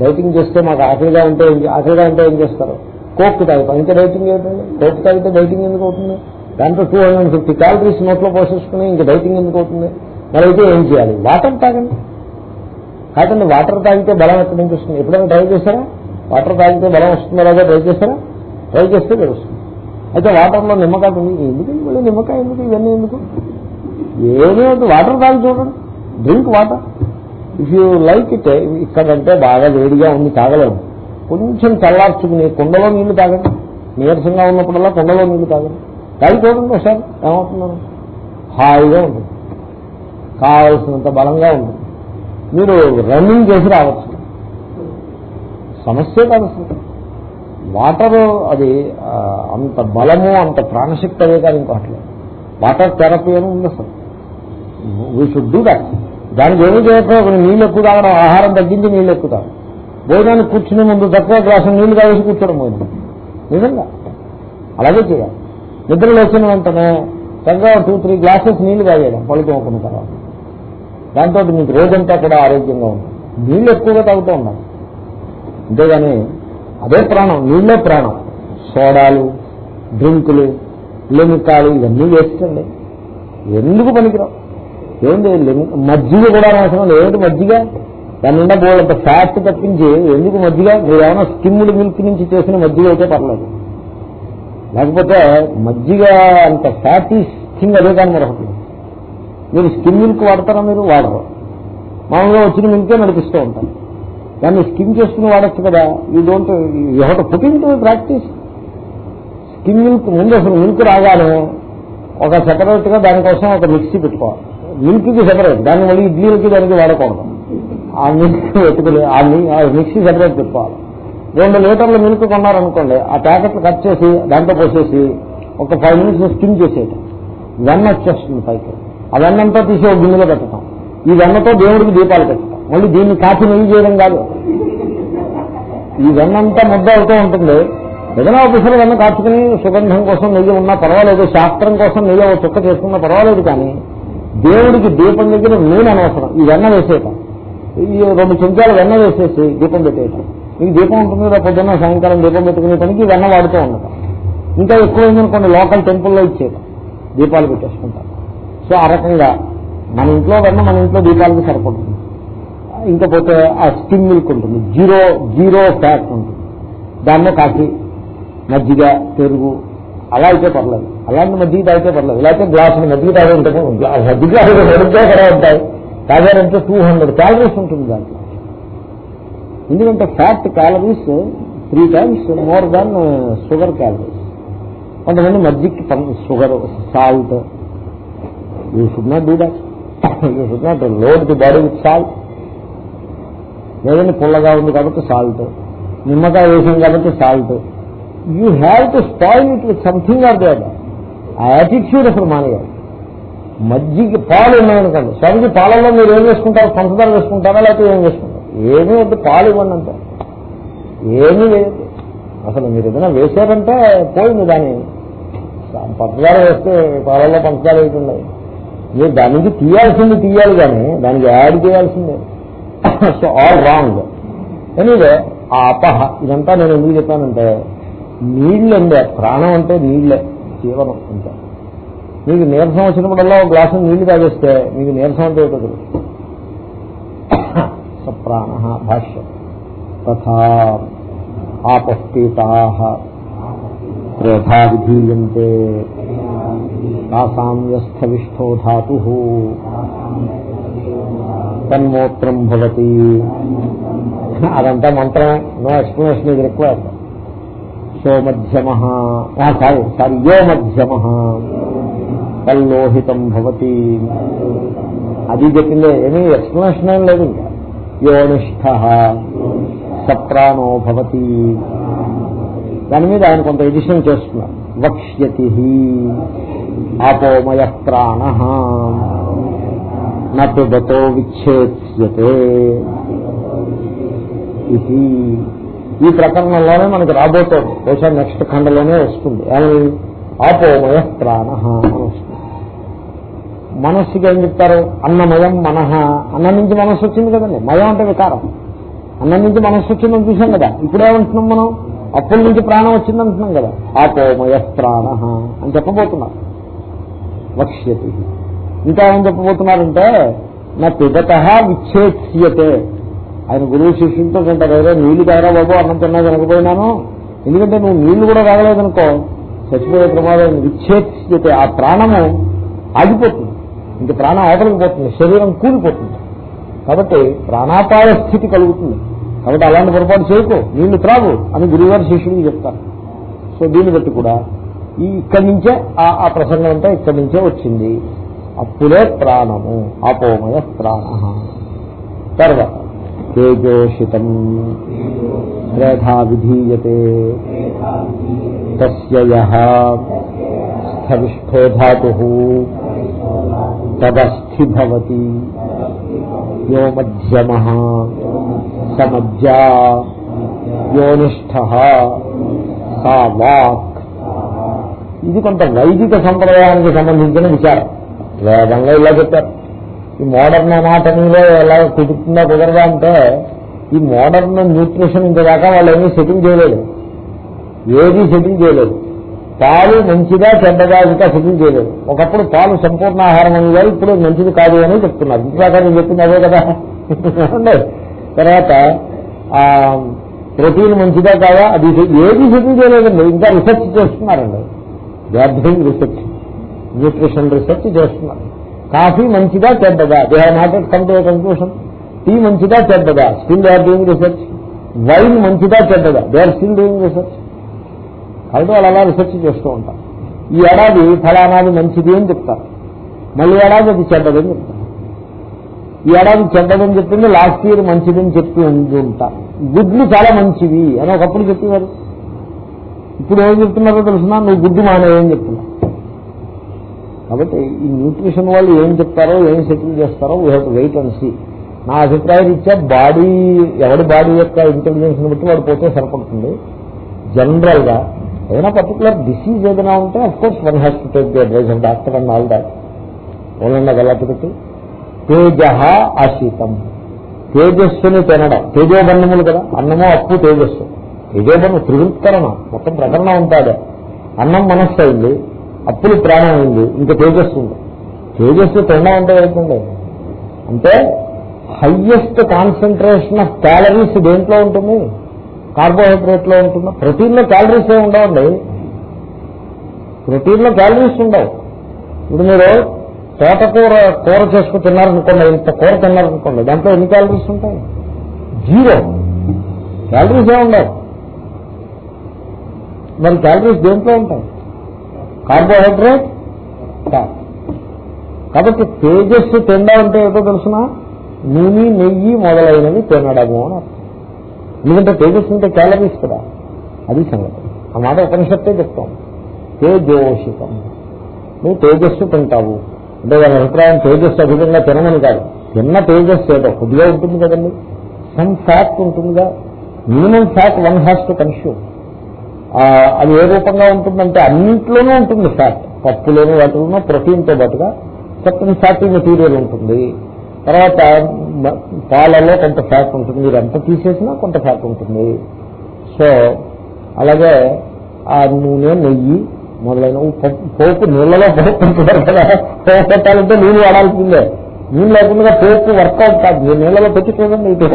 డైటింగ్ చేస్తే మాకు ఆకలిగా ఉంటే ఆకలిగా ఉంటే ఏం చేస్తారు? కోక్ తాగుతాం. ఇంకా డైటింగ్ ఏంటండి కోక్ తాగితే డైటింగ్ ఎందుకు అవుతుంది? దాంట్లో టూ హండ్రెడ్ ఫిఫ్టీ క్యాలరీస్ నోట్లో పోసేసుకుని ఇంకా డైటింగ్ ఎందుకు అవుతుంది? మరి అయితే ఏం చేయాలి? వాటర్ తాగండి. కాదండి వాటర్ తాగితే బలం ఎక్కడి నుంచి వస్తుంది? ఎప్పుడైనా ట్రై చేశారా? వాటర్ తాగితే బలం వస్తుందో లేదో? ట్రై చేశారా? ట్రై చేస్తే తెలుస్తుంది. అయితే వాటర్లో నిమ్మకాయ ఉంది ఎందుకు మళ్ళీ నిమ్మకాయ ఎందుకు? ఇవన్నీ ఎందుకు? ఏమీ వాటర్ తాగి చూడండి. Drink water if you like it ఇక్కడంటే బాగా వేడిగా ఉంది తాగలేము. కొంచెం చల్లార్చుకుని కుండలో నీళ్ళు తాగండి. నీరసంగా ఉన్నప్పుడల్లా కుండలో నీళ్ళు తాగండి. తాగి చూడండి ఒకసారి ఏమవుతున్నాను హాయిగా ఉంటుంది. కావలసినంత బలంగా ఉంటుంది. మీరు రన్నింగ్ చేసి రావచ్చు. సమస్య కాదు అసలు. వాటర్ అది అంత బలము అంత ప్రాణశక్తి అదే కానీ ఇంకోటి. వాటర్ థెరపీ అని ఉంది అసలు. వీ షుడ్ డూ దాట్ దానికి ఏమీ చేయకపోతే నీళ్ళు ఎక్కువ తాగడం ఆహారం తగ్గించి నీళ్ళు ఎక్కువ తాగడం. భోజనానికి కూర్చునే ముందు తక్కువ గ్లాసు నీళ్ళు తాగేసి కూర్చోడం పోయింది నిజంగా. అలాగే చేయాలి. నిద్ర లేచిన వెంటనే చక్కగా టూ త్రీ గ్లాసెస్ నీళ్ళు తాగేయడం పళ్ళు తోముకున్న తర్వాత. దాంతో మీకు రోజంతా కూడా ఆరోగ్యంగా ఉంటుంది నీళ్ళు ఎక్కువగా తాగుతూ ఉండాలి. అంతేగాని అదే ప్రాణం నీళ్ళే ప్రాణం. సోడాలు డ్రింకులు లిమికాలు ఇవన్నీ వేస్తండి ఎందుకు పనికిరావు? ఏంటి మజ్జిగ కూడా అవసరం లేదు. ఏమిటి మజ్జిగ? దాని నిండా బోళ్ళంత ఫ్యాట్ తప్పించి ఎందుకు మజ్జిగ? మీరు ఏమైనా స్కిమ్డ్ మిల్క్ నుంచి చేసిన మజ్జిగ అయితే పర్లేదు. లేకపోతే మజ్జిగ అంత ఫ్యాటీ థింగ్ అదే కానీ మరొకటి. మీరు స్కిమ్ మిల్క్ వాడతారా మీరు? వాడరు. మామూలుగా వచ్చిన మిల్కే నడిపిస్తూ ఉంటారు. దాన్ని స్కిమ్ చేసుకుని వాడచ్చు కదా. You don't you have to to practice skim milk ముందు అసలు మిల్క్ రాగానే ఒక సెపరేట్గా దానికోసం ఒక మిక్సీ పెట్టుకోవాలి. మిల్క్కి సెపరేట్ దాన్ని మళ్ళీ ఇడ్లీలకి దానికి వాడకూడదు. ఆ మిల్క్ పెట్టుకుని ఆ ఆ మిక్సీ సెపరేట్ పెట్టుకోవాలి. రెండు లీటర్ల మిల్క్ కొన్నారనుకోండి ఆ ప్యాకెట్లు కట్ చేసి దాంట్లో పోసేసి ఒక ఫైవ్ మినిట్స్ స్కిమ్ చేసేయటం. వెన్న వచ్చేస్తుంది పైకి. ఆ వెన్నంతా తీసి ఒక గిన్నెలో పెట్టడం ఈ వెన్నతో దేవుడికి దీపాలు పెట్టడం మళ్ళీ దీన్ని కాచి నెయ్యి చేయడం కాదు. ఈ వెన్నంతా ముద్ద అవుతూ ఉంటుంది. ఏదైనా ఆఫీసులో వెన్న కాచుకుని సుగంధం కోసం నెయ్యి ఉన్నా పర్వాలేదు శాస్త్రం కోసం నెయ్యి ఒక చుక్క చేసుకున్నా పర్వాలేదు కానీ దేవుడికి దీపం దగ్గర నూనె అనవసరం. ఈ వెన్న వేసేయటం. ఈ రెండు చెంచాలు వెన్న వేసేసి దీపం పెట్టేయటం. మీకు దీపం ఉంటుంది కదా పొద్దున్న సాయంకాలం దీపం పెట్టుకునే పనికి వెన్న వాడుతూ ఉండటం. ఇంకా ఎక్కువైందనుకోండి లోకల్ టెంపుల్లో ఇచ్చేయటం. దీపాలు పెట్టేసుకుంటాం. సో ఆ రకంగా మన ఇంట్లో వెన్న మన ఇంట్లో దీపాలకి సరిపడుతుంది. ఇంకపోతే ఆ స్కిమ్ మిల్క్ ఉంటుంది. జీరో జీరో ఫ్యాట్ ఉంటుంది. దాన్నే కాఫీ మజ్జిగ పెరుగు అలా అయితే పర్లేదు. అలాంటి మజ్జిగ తాగితే పర్లేదు. ఇలా అయితే గ్లాసులు మజ్జిగ తాగే ఉంటాము మజ్జిగ తాగే కూడా ఉంటాయి. తాగారంటే టూ హండ్రెడ్ క్యాలరీస్ ఉంటుంది దాంట్లో. ఎందుకంటే fat calories three times more than sugar calories కొంతమంది మజ్జిగకి sugar salt you should not do that you should not load the body with salt లేదంటే పుల్లగా ఉంది కాబట్టి సాల్ట్. నిమ్మకాయ వేసింది కాబట్టి salt. You have to spoil it with something or they ఆ attitude అసలు మానేయాలి. మజ్జిగ పాలు ఉన్నాయనుకోండి. స్వామికి పాలల్లో మీరు ఏం వేసుకుంటారు? పంచదార వేసుకుంటారా? లేకపోతే ఏం వేసుకుంటారు? ఏమీ వద్దు పాలు ఇవ్వండి అంతే. ఏమీ లేదు అసలు మీరు ఏదైనా వేసారంటే పోయింది దాని పంచదార వేస్తే పాలల్లో పంచదార వేయకుండా. మీరు దానికి తీయాల్సింది తీయాలి కానీ దానికి యాడ్ చేయాల్సిందే. సో ఆల్ రాంగ్ ఎనీవే ఆ అపహ ఇదంతా నేను ఎందుకు చెప్పానంటే నీళ్ళండే ప్రాణం అంటే నీళ్ళే జీవనం అంటే. మీకు నీరసం వచ్చినప్పుడల్లా ఒక గ్లాసు నీళ్ళు తాగేస్తే మీకు నీరసం అంటే ఏదో తెలుసు సప్రాణ భాష్యం. తథా ఆపస్పీతా త్రేధా విధీయంతే తాసాంయస్థవిష్ఠో ధాతు. తన్మూత్రం భవతి. అదంతా మంత్రమే. నో ఎక్స్ప్లెనేషన్ ఇది రిక్వైర్డ్ సో మధ్యమ సారీ సారీ యో మధ్యమ తల్లోహితం భవతి. అది చెప్పిందే. ఏమీ ఎక్స్ప్లెనేషన్ ఏం లేదు ఇంకా. యోనిష్ఠ. సప్రాణో భవతి. దాని మీద ఆయన కొంత ఎడిషన్ చేస్తున్నారు. వక్ష్యతి ఆపోమయ ప్రాణ. నపిబతో విచ్ఛేద్యతే ఇది ఈ ప్రకరణంలోనే మనకి రాబోతోంది. బహుశా నెక్స్ట్ ఖండలోనే వస్తుంది. ఏమని ఆపోమయ ప్రాణ అని వస్తుంది. మనస్సుకి ఏం చెప్తారు? అన్నమయం మనహ అన్నం నుంచి మనస్సు వచ్చింది కదండి. మయం అంటే వికారం. అన్నం నుంచి మనస్సు వచ్చిందని చూసాం కదా. ఇప్పుడేమంటున్నాం మనం? అప్పుల నుంచి ప్రాణం వచ్చిందంటున్నాం కదా. ఆపోమయ ప్రాణ అని చెప్పబోతున్నారు. వక్ష్యతి. ఇంకా ఏం చెప్పబోతున్నారంటే నా పిదత విచ్ఛేత్స్యతే ఆయన గురువు శిష్యులతో అంటారు ఏదో నీళ్ళు తాగరా బాబు అన్నం తిన్నా తినకపోయినాను. ఎందుకంటే నువ్వు నీళ్ళు కూడా తాగలేదనుకో చచ్చిపోయే ప్రమాదం విచ్ఛేత్స్యతే ఆ ప్రాణము ఆగిపోతుంది. ఇంక ప్రాణం అవతలకి పోతుంది. శరీరం కూలిపోతుంది. కాబట్టి ప్రాణాపాయ స్థితి కలుగుతుంది. కాబట్టి అలాంటి పొరపాటు చేయకు. నీళ్ళు త్రాగు అని గురువుగారు శిష్యుడికి చెప్తారు. సో దీన్ని బట్టి కూడా ఈ ఇక్కడి నుంచే ఆ ఆ ప్రసంగం అంతా ఇక్కడి నుంచే వచ్చింది. అప్పుడే ప్రాణము అపోమయ ప్రాణ. తర్వాత తేజోషితం. శ్రేధా విధీయతే. తస్థవిష్ఠో ధాతు. తదస్థిభవతి. యో మధ్యమ. సమజ్జా. యోనిష్ఠ సా వాక్. ఇది కొంత వైదిక సంప్రదాయానికి సంబంధించిన విచారం. వేదంలో ఇలా చెప్పారు. ఈ మోడర్న్ అనాటమీలో ఎలా కుదురుతుందా కుదరదా అంటే ఈ మోడర్న్ న్యూట్రిషన్ ఇంతదాకా వాళ్ళు ఏమీ సెటిల్ చేయలేదు. ఏది సెటిల్ చేయలేదు. పాలు మంచిదా చెడ్డదా ఇంకా సెటిల్ చేయలేదు. ఒకప్పుడు పాలు సంపూర్ణ ఆహారం అనేదా ఇప్పుడు మంచిది కాదు అని చెప్తున్నారు. ఇంతదాకా నేను చెప్పింది అదే కదా. తర్వాత ఆ ప్రోటీన్ మంచిదా కాదా? అది ఏది సెటిల్ చేయలేదండి. ఇంకా రీసెర్చ్ చేస్తున్నారండి. They are research nutrition research చేస్తున్నారు కాఫీ మంచిదా చెడ్డదా? They have not yet come to conclusion tea మంచిదా చెడ్డదా? Still they are doing research wine మంచిదా చెడ్డదా? They are still doing research కాబట్టి వాళ్ళు అలా రీసెర్చ్ చేస్తూ ఉంటారు ఈ ఏడాది ఫలానాది మంచిది అని చెప్తారు. మళ్ళీ ఏడాది అది చెడ్డదని చెప్తారు. ఈ ఏడాది చెడ్డదని చెప్పింది లాస్ట్ ఇయర్ మంచిదని చెప్పి ఉంటారు గుడ్లు చాలా మంచివి అని ఒకప్పుడు చెప్పేవారు. ఇప్పుడు ఏం చెప్తున్నారో తెలుసునా? నువ్వు గుడ్డు మానేయని చెప్తున్నా కాబట్టి ఈ న్యూట్రిషన్ వాళ్ళు ఏం చెప్తారో ఏం సెటిల్ చేస్తారో we have to wait and see నా అభిప్రాయం ఇచ్చా బాడీ ఎవరి బాడీ యొక్క ఇంటెలిజెన్స్ బట్టి వాడు పోతే సరిపడుతుంది. జనరల్గా ఏదైనా పర్టికులర్ డిసీజ్ ఏదైనా ఉంటే of course one has to take the advice of doctor and all that ఓనన్న గలపెట్టి తేజ ఆశీతం తేజస్సుని తినడం. తేజోబన్నములు కదా అన్నము అప్పు తేజస్సు. తేజోబన్ను త్రివృత్కరణ మొత్తం ప్రకరణం ఉంటాడు అన్నం మనస్సు అయింది. అప్పులు ప్రాణం అయింది ఇంకా తేజస్సు ఉంది. తేజస్సు తొండ అంటే ఏంటండి అంటే హయ్యెస్ట్ కాన్సన్ట్రేషన్ ఆఫ్ క్యాలరీస్ దేంట్లో ఉంటుంది? కార్బోహైడ్రేట్లో ఉంటుంది? ప్రోటీన్లో క్యాలరీస్ ఏమి ఉండవండి? ప్రోటీన్లో క్యాలరీస్ ఉండవు. ఇప్పుడు మీరు తోటకూర కూర చేసుకుని తిన్నారనుకోండి ఇంత కూర తిన్నారనుకోండి దాంట్లో ఎన్ని క్యాలరీస్ ఉంటాయి? జీరో. క్యాలరీస్ ఏమి ఉండవు. మరి క్యాలరీస్ దేంట్లో ఉంటాయి? కార్బోహైడ్రేట్? ఫ్యాట్ కాబట్టి తేజస్సు తిండా అంటే ఏదో తెలుసిన? నూనె నెయ్యి మొదలైనవి తినడము అని అర్థం. ఎందుకంటే తేజస్సు అంటే క్యాలరీస్ కదా. అది సంగతి. ఆ మాట ఉపనిషత్తే చెప్తాం. తేజోషితం. నువ్వు తేజస్సు తింటావు. అంటే వాళ్ళ అభిప్రాయం తేజస్సు అధికంగా తినమని కాదు. తిన్న తేజస్సు ఏదో కొద్దిగా ఉంటుంది కదండి. సమ్ ఫ్యాక్ట్ ఉంటుందిగా. Minimum fat one has to consume అది ఏ రూపంగా ఉంటుందంటే అన్నింటిలోనూ ఉంటుంది ఫ్యాట్ పప్పులోను వాటిలోనూ ప్రోటీన్తో పాటుగా సర్టన్ ఫ్యాటీ మెటీరియల్ ఉంటుంది. తర్వాత పాలలో కొంత ఫ్యాట్ ఉంటుంది. మీరు ఎంత తీసేసినా కొంత ఫ్యాట్ ఉంటుంది. సో అలాగే ఆ నూనె నెయ్యి మొదలైన పోపు నీళ్ళలో పోపు కదా. పోపు పెట్టాలంటే నీళ్ళు వాడాల్సిందే. నీళ్ళు లేకుండా పోపు వర్కౌట్ కాదు. నీళ్ళలో పెట్టి చూడండి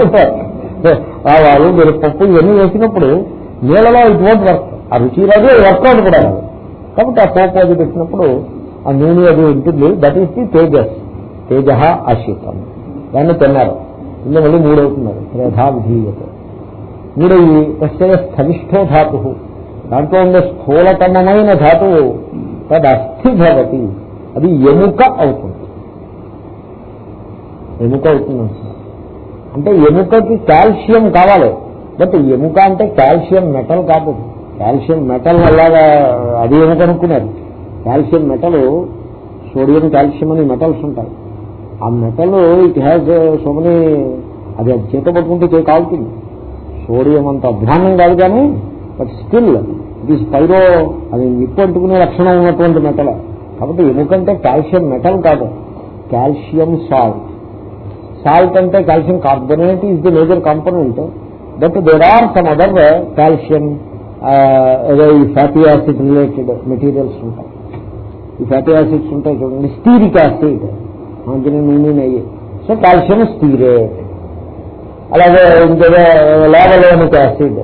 ఆ వాళ్ళు మీరు పప్పు ఇవన్నీ వేసినప్పుడు నీళ్ళలో ఇట్ వోంట్ వర్క్ ఆ రుచి రాదు వర్కౌట్ కూడా రాదు. కాబట్టి ఆ పోపు అది పెట్టినప్పుడు ఆ నూనె అది ఉంటుంది. దట్ ఈస్ ది తేజస్. తేజ ఆశీతం దాన్ని తిన్నారు. ఇందులో మళ్ళీ మూడవుతున్నారు త్రేధా విధీయత. మూడు ఈ తస్య స్థవిష్ఠో ధాతు దాంట్లో ఉండే స్థూలతమైన ధాతువు తదస్థి భవతి. అది ఎముక అవుతుంది. ఎముక అవుతుంది. అంటే ఎముకకి కాల్షియం కావాలి. బట్ ఎముక అంటే కాల్షియం మెటల్ కాదు. కాల్షియం మెటల్ అలాగా అది ఎముక అనుకున్నారు కాల్షియం మెటల్ సోడియం కాల్షియం అని మెటల్స్ ఉంటాయి. ఆ metal it has so many అది అది చేత పట్టుకుంటే చేయి కాలుతుంది. సోడియం అంత అధ్వానం కాదు కానీ but still it is pyro అది నిప్పు అంటుకునే లక్షణం ఉన్నటువంటి మెటల్. కాబట్టి ఎముకంటే కాల్షియం మెటల్ కాదు. Calcium salt. సాల్ట్ అంటే calcium carbonate is the major component. But there are some other calcium ఏదో ఈ ఫ్యాటీ యాసిడ్ రిలేటెడ్ మెటీరియల్స్ ఉంటాయి. ఈ ఫ్యాటీ యాసిడ్స్ ఉంటాయి చూడండి. స్టీరిక్ యాసిడ్ మంచి మీనింగ్ అయ్యి సో కాల్షియం స్టీరేట్ అలాగే ఇంకేదో లేవలోనిక్ యాసిడ్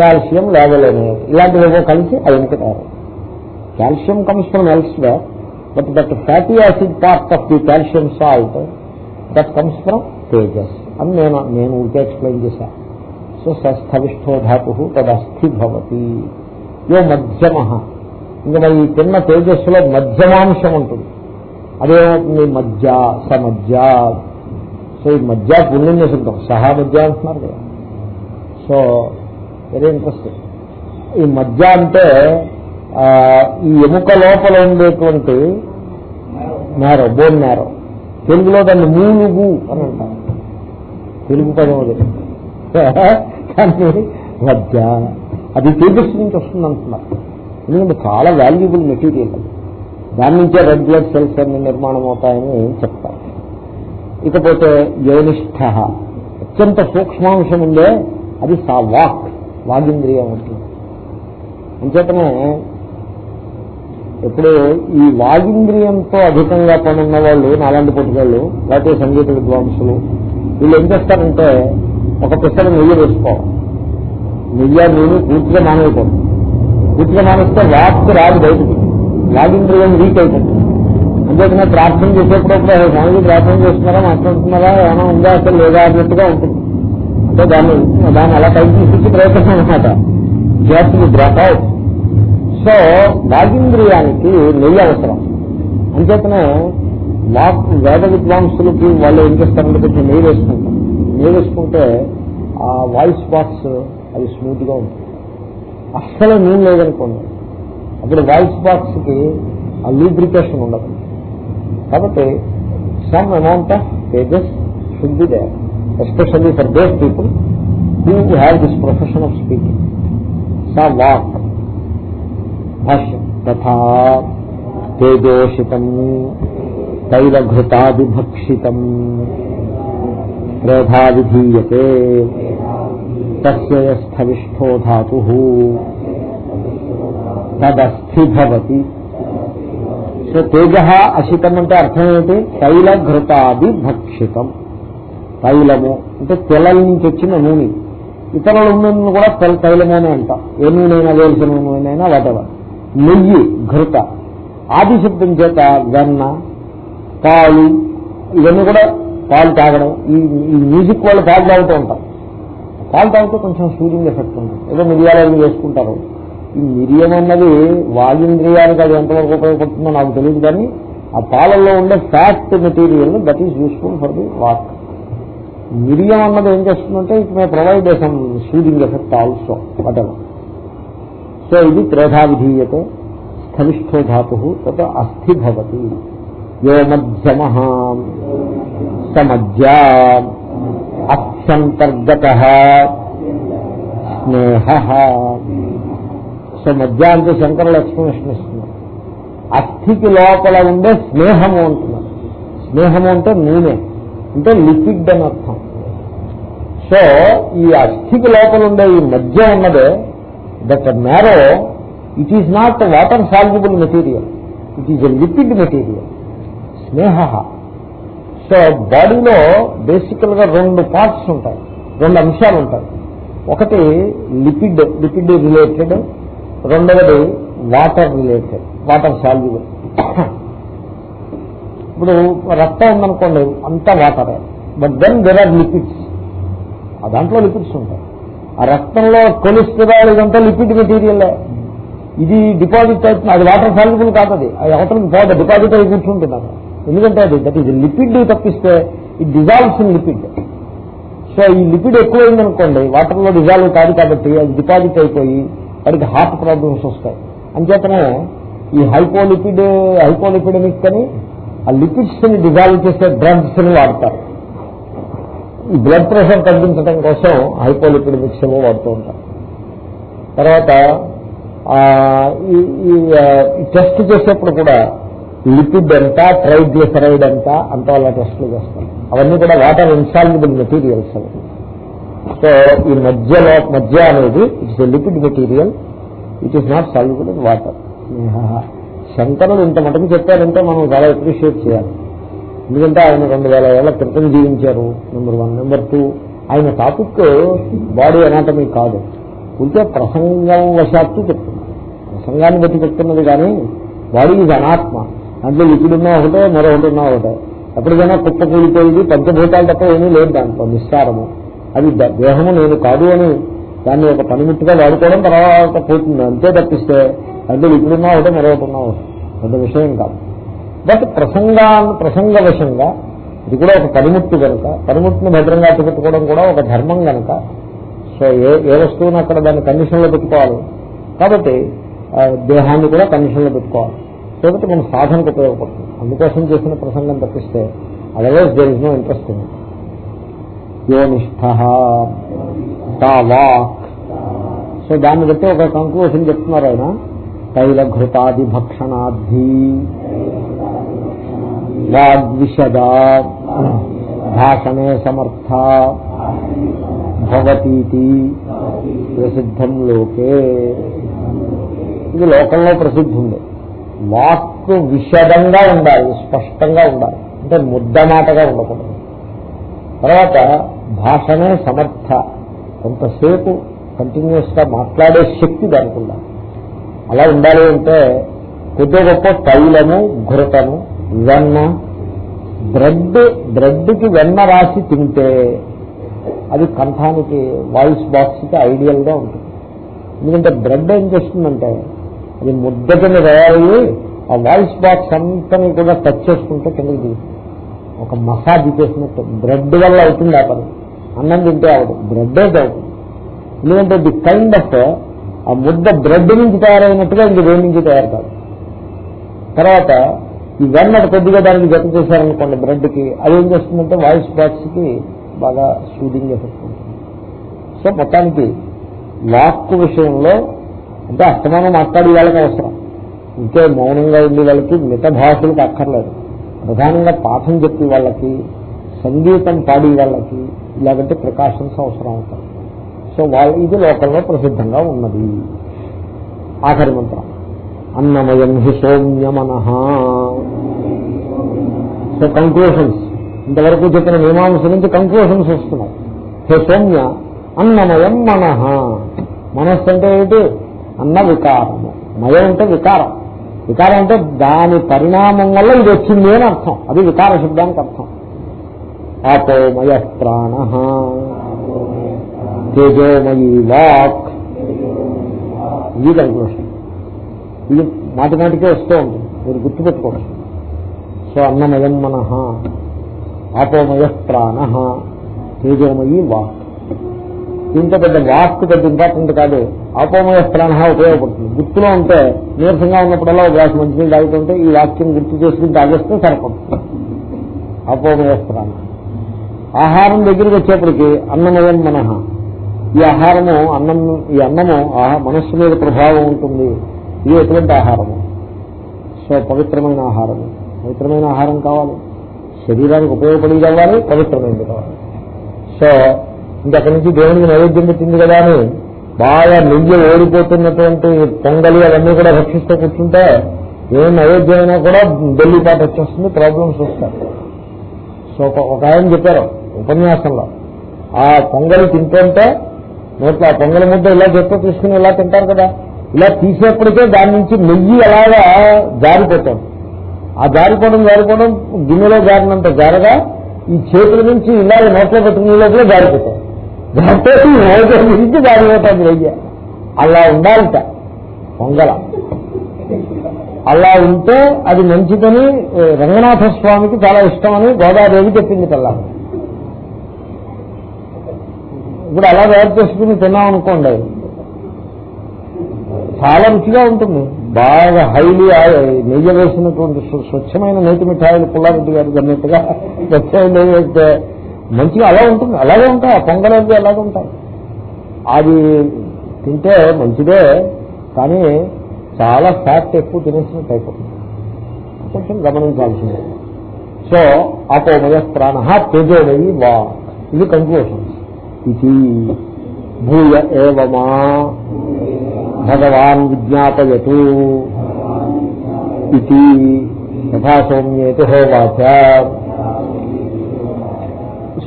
కాల్షియం లేవలోనిక్ ఇలాంటివి కలిసి అది తయారు calcium comes from else but that fatty acid part of the calcium salt that comes from Tejas. అని నేను నేను ఊరికే ఎక్స్ప్లెయిన్ చేశాను సో సస్థవిష్ఠో ధాతు తదస్థి భవతి యో మధ్యమ. ఇంకా మరి ఈ తిన్న తేజస్సులో మధ్యమాంశం ఉంటుంది. అదేమవుతుంది? మధ్య సమధ్య. సో ఈ మధ్య పుణ్యం శబ్దం సహా మధ్య అంటున్నారు కదా. సో వెరీ ఇంట్రెస్టింగ్ ఈ మధ్య అంటే ఈ ఎముక లోపల ఉండేటువంటి నేరం బోన్ నేరో తెలుగులో దాన్ని మూలుగు అని అంటారు. తెలుగు పదం కానీ మధ్య అది తేజస్సు నుంచి వస్తుంది అంటున్నారు. ఎందుకంటే చాలా వాల్యుబుల్ మెటీరియల్ అది దాని నుంచే రెడ్ బ్లడ్ సెల్స్ అన్ని నిర్మాణం అవుతాయని చెప్తారు. ఇకపోతే యోనిష్ట అత్యంత సూక్ష్మాంశం ఉందే అది సా వాక్ వాగింద్రియం ఉంటుంది అంచేతనే ఇప్పుడు ఈ వాగింద్రియంతో అధికంగా పనున్న వాళ్ళు నాలాంటి పుట్టుకళ్ళు లేకపోతే సంగీత విద్వాంసులు వీళ్ళు ఏం చేస్తారంటే ఒక పిసర నెయ్యి వేసుకోవాలి. నెయ్యి నేను పూర్తిగా మానేయకూడదు. పూర్తిగా మానేస్తే వాక్ రాదు బయటికి. వాగింద్రియం వీక్ అయిపోతుంది. అంతేకానే ప్రార్థన చేసేటప్పుడు స్వామిజీ ప్రార్థన చేస్తున్నారా? మాట్లాడుతున్నారా? ఏమైనా ఉందా? అసలు లేదా? అన్నట్టుగా ఉంటుంది. అంటే దాన్ని దాన్ని అలా పైకి తీసుకొచ్చి ప్రయత్నం అనమాట జాతిని డ్రాప్ సో వాగింద్రియానికి నెయ్యి అవసరం. అంచేతనే వాక్ వేద విద్వాంసులకి వాళ్ళు ఏం చేస్తారంటే కొంచెం నెయ్యి వేసుకుంటారు. నెయ్యి వేసుకుంటే ఆ వాయిస్ బాక్స్ అది స్మూత్గా ఉంటుంది. అస్సలు నేను లేదనుకోండి. అప్పుడు వాయిస్ బాక్స్కి ఆ లూబ్రికేషన్ ఉండదు. కాబట్టి some amount of pages should be there especially for those people who have this profession of speaking సా వాక్ భాష్యం తథా తేజోషితం తైలఘృతాదిభక్షితం త్రేధా విధీయతే తస్యస్థవిష్ఠో ధాతు. తదస్థి భవతి సో తేజ అశితం అంటే అర్థం ఏంటి తైలఘృతాది భక్షితం. తైలము అంటే తెలల నుంచి వచ్చిన నూనె. ఇతరుల నూనెను కూడా తెల తైలము అని అంటాం. ఏ నూనెైనా వేసిన నూనెనైనా వాటెవర్ నెయ్యి ఘృత. ఆది శబ్దం చేత వెన్న పాలు ఇవన్నీ కూడా పాలు తాగడం ఈ ఈ మ్యూజిక్ వాళ్ళు పాలు తాగుతూ ఉంటారు. పాలు తాగితే కొంచెం సూర్యుని ఎఫెక్ట్ ఉంటుంది. ఏదో మిరియాలు వేసుకుంటారు. ఈ మిరియం అన్నది వాగింద్రియానికి అది ఎంతవరకు ఉపయోగపడుతుందో నాకు తెలియదు కానీ ఆ పాలల్లో ఉండే fat material that is useful for the walk మిరియం అన్నది ఏం చేస్తుందంటే it may provide some soothing effect also whatever so ఇది త్రేధా విధీయతే స్థలిష్ఠో ధాతు తత అస్థిభవతి యో మధ్యమ సమజ్య అస్థ్యంతర్గత స్నేహ సో మధ్య అంటే శంకరులు ఎక్స్ప్లెనేషన్ ఇస్తున్నారు అస్థికి లోపల ఉండే స్నేహము అంటున్నారు స్నేహము అంటే నూనె. అంటే లిక్విడ్ అని అర్థం. సో ఈ అస్థికి లోపల ఉండే ఈ మధ్య ఉన్నదే. That marrow it is not water soluble material it is a liquid material Sneha. So బాడీలో బేసికల్గా రెండు పార్ట్స్ ఉంటాయి. రెండు అంశాలు ఉంటాయి. ఒకటి లిపిడ్ లిపిడ్ రిలేటెడ్ రెండవది వాటర్ రిలేటెడ్ వాటర్ సాల్యూ ఇప్పుడు రక్తం ఉందనుకోండి అంతా వాటరే but then there are lipids ఆ దాంట్లో లిపిడ్స్ ఉంటాయి. ఆ రక్తంలో కొలిస్టరాల్ ఇదంతా లిపిడ్ మెటీరియల్ ఇది డిపాజిట్ అవుతుంది. అది వాటర్ సాల్యుబుల్ కాదు అది. అది అవతలకి పోదు డిపాజిట్ అయి కూర్చుంటుంది అక్కడ. ఎందుకంటే అది దట్ ఈజ్ లిపిడ్ తప్పిస్తే it dissolves in lipid so ఈ లిపిడ్ ఎక్కువైందనుకోండి వాటర్లో డిజాల్వ్ కాదు కాబట్టి అది డిపాజిట్ అయిపోయి వాడికి హార్ట్ ప్రాబ్లమ్స్ వస్తాయి. అంచేతనే ఈ హైపోలిపిడ్ హైపోలిపిడమిక్ అని ఆ లిపిడ్స్ని డిజాల్వ్ చేసే డ్రగ్స్ని వాడతారు. ఈ బ్లడ్ ప్రెషర్ తగ్గించడం కోసం హైపోలిపిడమిక్స్ ఏమో వాడుతూ ఉంటారు. తర్వాత ఈ టెస్ట్ చేసేప్పుడు కూడా లిపిడ్ ఎంత ట్రైగ్లిసరైడ్ ఎంత అంత వాళ్ళ టెస్టులు చేస్తారు అవన్నీ కూడా వాటర్ ఇన్సాల్యుబుల్ మెటీరియల్స్ అవి. సో ఈ మధ్యలో మధ్య అనేది it's a lipid material it is not soluble in water శంకరులు ఇంత మటుకు చెప్పారంటే మనం చాలా అప్రిషియేట్ చేయాలి. ఎందుకంటే ఆయన రెండు వేల ఏళ్ళ క్రితం జీవించారు. నెంబర్ వన్ నెంబర్ టూ ఆయన టాపిక్ బాడీ అనాటమీ కాదు. ఉంటే ప్రసంగం వశాత్తు చెప్తున్నారు. ప్రసంగాన్ని బట్టి చెప్తున్నది కానీ బాడీ ఇది అనాత్మ అంటే లిపిడున్నా ఒకటే మరొకటి ఉన్నా ఒకటే. ఎప్పటికైనా కుప్ప కూలిపోయింది పంచభూతాలు తప్ప ఏమీ లేదు దాంట్లో నిస్సారము. అది దేహము నేను కాదు అని దాన్ని ఒక పనిముట్టుగా వాడుకోవడం తర్వాత పోతుంది. అంతే తప్పిస్తే అంటే ఇప్పుడున్నా ఒకటే మరొకటి ఉన్నా ఒకటి. పెద్ద విషయం కాదు. బట్ ప్రసంగా ప్రసంగవశంగా ఇది కూడా ఒక పనిముట్టు కనుక పనిముట్టును భద్రంగా పెట్టుకోవడం కూడా ఒక ధర్మం కనుక సో ఏ ఏ వస్తువును అక్కడ దాన్ని కండిషన్లో పెట్టుకోవాలి. కాబట్టి దేహాన్ని కూడా కండిషన్లో పెట్టుకోవాలి. కాబట్టి మన సాధనకు ఉపయోగపడుతుంది. అందుకోసం చేసిన ప్రసంగం తప్పిస్తే otherwise there is no interest walk so దాన్ని బట్టి ఒక కంక్లూషన్ చెప్తున్నారు ఆయన. తైలఘృతాది భక్షణాద్ధి వాగ్విషద భాషణే సమర్థ భవతీతి ప్రసిద్ధం లోకే. ఇది లోకంలో ప్రసిద్ధి ఉంది. వాక్ విషదంగా ఉండాలి స్పష్టంగా ఉండాలి. అంటే ముద్ద మాటగా ఉండకూడదు. తర్వాత భాషనే సమర్థ. కొంతసేపు కంటిన్యూస్గా మాట్లాడే శక్తి దానికి ఉండాలి. అలా ఉండాలి అంటే కొద్ది గొప్ప తైలము ఘృతము వెన్న బ్రెడ్ బ్రెడ్కి వెన్న రాసి తింటే అది కంఠానికి వాయిస్ బాక్స్కి ఐడియల్గా ఉంటుంది. ఎందుకంటే బ్రెడ్ ఏం చేస్తుందంటే అది ముద్ద కింద తయారయ్యి ఆ వాయిస్ బాక్స్ అంతా కూడా టచ్ చేసుకుంటే కిందకి దిగుతుంది ఒక మసాజ్ చేసినట్టు. బ్రెడ్ వల్ల అవుతుంది ఆ పని. అన్నం తింటే అవదు బ్రెడ్ అవుతుంది ఎందుకంటే ది కైండ్ ఆఫ్ ఆ ముద్ద బ్రెడ్ నుంచి తయారైనట్టుగా ఇంక దేని నుంచి తయారు కాదు. తర్వాత ఈ వెన్న కొద్దిగా దానికి జత చేశారనుకోండి బ్రెడ్కి అది ఏం చేస్తుందంటే వాయిస్ బాక్స్కి బాగా షూటింగ్ ఎఫెక్ట్ ఉంటుంది సో మొత్తానికి లాక్ విషయంలో అంటే అస్తమానం మాట్లాడే వాళ్ళకి అవసరం. ఇంకే మౌనంగా ఉండే వాళ్ళకి మిత భాషలకు అక్కర్లేదు. ప్రధానంగా పాఠం చెప్పే వాళ్ళకి సంగీతం పాడే వాళ్ళకి ఇలాగంటే ప్రికాషన్స్ అవసరం అవుతాయి. సో వాళ్ళు ఇది లోకంలో ప్రసిద్ధంగా ఉన్నది. ఆఖరి మంత్రం. అన్నమయం హి సౌమ్యమన సో కంక్లూషన్స్ ఇంతవరకు చెప్పిన మీమాంస నుంచి కంక్లూషన్స్ వస్తున్నాయి. హే సౌమ్య అన్నమయం మనః. మనస్సు అంటే ఏంటి అన్న వికారము మయ అంటే వికారం. వికారం అంటే దాని పరిణామం వల్ల ఇది వచ్చింది అని అర్థం. అది వికార శబ్దానికి అర్థం. ఆపోమయ ప్రాణ. తేజోమయీ వాక్. ఇది కంక్లూషన్ ఇది మాటి మాటికే వస్తూ ఉంటుంది. మీరు గుర్తుపెట్టుకోవచ్చు సో అన్నమయం మన. ఆపోమయ ప్రాణ. తేజోమయీ వాక్. దీంతో పెద్ద వాస్తు పెద్ద ఇంపార్టెంట్ కాదు. అపోమయ ప్రాణ ఉపయోగపడుతుంది. గుర్తులో ఉంటే నీరసంగా ఉన్నప్పుడల్లా ఒక గ్లాస్ మంచినీళ్ళు తాగుతుంటే ఈ వాక్యం గుర్తు చేసుకుని తాగేస్తే సరిపడుతుంది అపోమయ ప్రాణ ఆహారం దగ్గరికి వచ్చేప్పటికి అన్నమయం మనహ. ఈ ఆహారము అన్నం ఈ అన్నము మనస్సు మీద ప్రభావం ఉంటుంది. ఇది ఎటువంటి ఆహారము? సో పవిత్రమైన ఆహారము. పవిత్రమైన ఆహారం కావాలి. శరీరానికి ఉపయోగపడి కావాలి పవిత్రమైనది కావాలి. సో ఇంకక్కడి నుంచి దేవునికి నైవేద్యం పెట్టింది కదా అని బాగా నెయ్యి ఓడిపోతున్నటువంటి పొంగలి అవన్నీ కూడా రక్షిస్తూ కూర్చుంటే ఏం నైవేద్యం అయినా కూడా ఢిల్లీపాటు వచ్చేస్తుంది ప్రాబ్లమ్స్ వస్తాయి. సో ఒక- ఆయన చెప్పారు ఉపన్యాసంలో ఆ పొంగలి తింటుంటే నోట్లో ఆ పొంగలి ముద్ద ఇలా చెత్త తీసుకుని ఇలా తింటారు కదా. ఇలా తీసేప్పటికే దాని నుంచి నెయ్యి అలాగా జారిపోతుంది ఆ జారిపోవడం జారిపోవడం గిన్నెలో జారినంత జారగా ఈ చేతుల నుంచి ఇలా నోట్లో పెట్టుకునే లోపల జారిపోతాం. దాంతో నోట్లో నుంచి జారిపోతుంది నెయ్యి అలా ఉండాలిట పొంగల. అలా ఉంటే అది మంచిదని రంగనాథ స్వామికి చాలా ఇష్టమని గోదాదేవి చెప్పింది కల్లా ఇప్పుడు అలా తయారు చేసుకుని తిన్నాం అనుకోండి. చాలా రుచిగా ఉంటుంది. బాగా హైలీ నెయ్యి వేసినటువంటి స్వచ్ఛమైన నేతి మిఠాయిలు పుల్లారెడ్డి గారు అన్నట్టుగా స్వచ్ఛమైన నెయ్యి మంచిగా అలా ఉంటుంది అలాగే ఉంటాయి ఆ పొంగలవి అలాగే ఉంటాయి. అది తింటే మంచిదే కానీ చాలా ఫ్యాట్ ఎక్కువ తినేసినట్టు అయిపోతుంది కొంచెం గమనించాల్సిందే. సో అపోమయ ప్రాణ తేజోమయి వా. ఇది కంక్లూషన్ ఇది భూయ ఏవమా? భగవాన్ విజ్ఞాపయతు. ఇది యథా సౌమ్యేతి హోవాచ.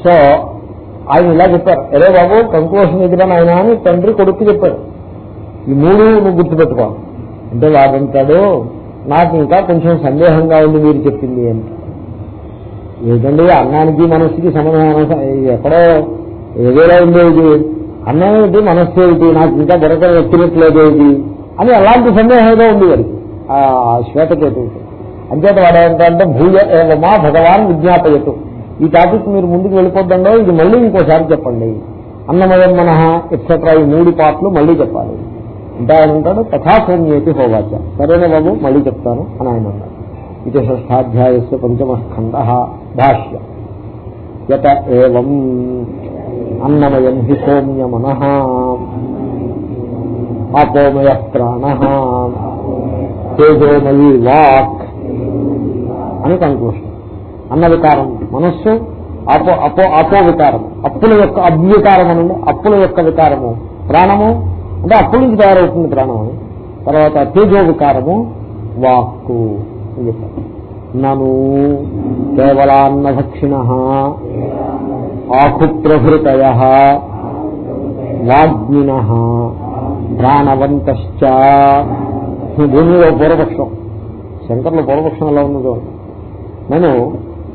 సో ఆయన ఇలా చెప్పారు అరే బాబు కంక్లూషన్ ఎదురా ఆయన అని తండ్రి కొడుకు చెప్పాడు. ఈ మూడు నువ్వు గుర్తుపెట్టుకో. అంటే వాడంటాడు నాకు ఇంకా కొంచెం సందేహంగా ఉంది మీరు చెప్పింది అని. ఏంటండి అన్నానికి మనస్సుకి సంబంధం ఎక్కడో ఏదేలా ఉంది ఇది అన్నం ఏంటి మనస్సు ఏమిటి నాకు ఇంకా దొరకని ఎత్తినట్లేదు ఇది అని అలాంటి సందేహం ఏదో ఉంది వాడికి ఆ శ్వేతకేతు అంచేత వాడు ఏంటంటే భూయ ఏవమా భగవాన్ విజ్ఞాపయతు. ఈ టాపిక్ మీరు ముందుకు వెళ్ళిపోద్దండో ఇది మళ్ళీ ఇంకోసారి చెప్పండి. అన్నమయం మనహ ఎక్సెట్రా ఈ మూడు పాటలు మళ్ళీ చెప్పాలి. అంటే ఆయన అంటాడు తథాసౌమ్యేతి హోవాచ. సరేనా బాబు? మళ్ళీ చెప్తాను. అని ఆయన అన్నాడు ఇది షష్టాధ్యాయస్య పంచమ భాష్య. యత ఏవం అన్నమయం హి సౌమ్యమన అపోమయ ప్రాణ. తేజోమయీ వాక్. అని కంక్లూషన్ అన్న వికారం మనస్సు అపో అపో అపో వికారము అప్పుల యొక్క అభ్యకారం అనండి. అప్పుల యొక్క వికారము. ప్రాణము అంటే అప్పుల నుంచి తయారవుతుంది ప్రాణం అని తర్వాత తేజో వికారము వాక్కు అని చెప్పారు. నను కేవలాన్న భక్షిణ ఆకుప్రభృతయ వాగ్మిన ప్రాణవంత భూమిలో పూర్వపక్షం. శంకర్లో పూర్వపక్షం ఎలా ఉన్నదో. నేను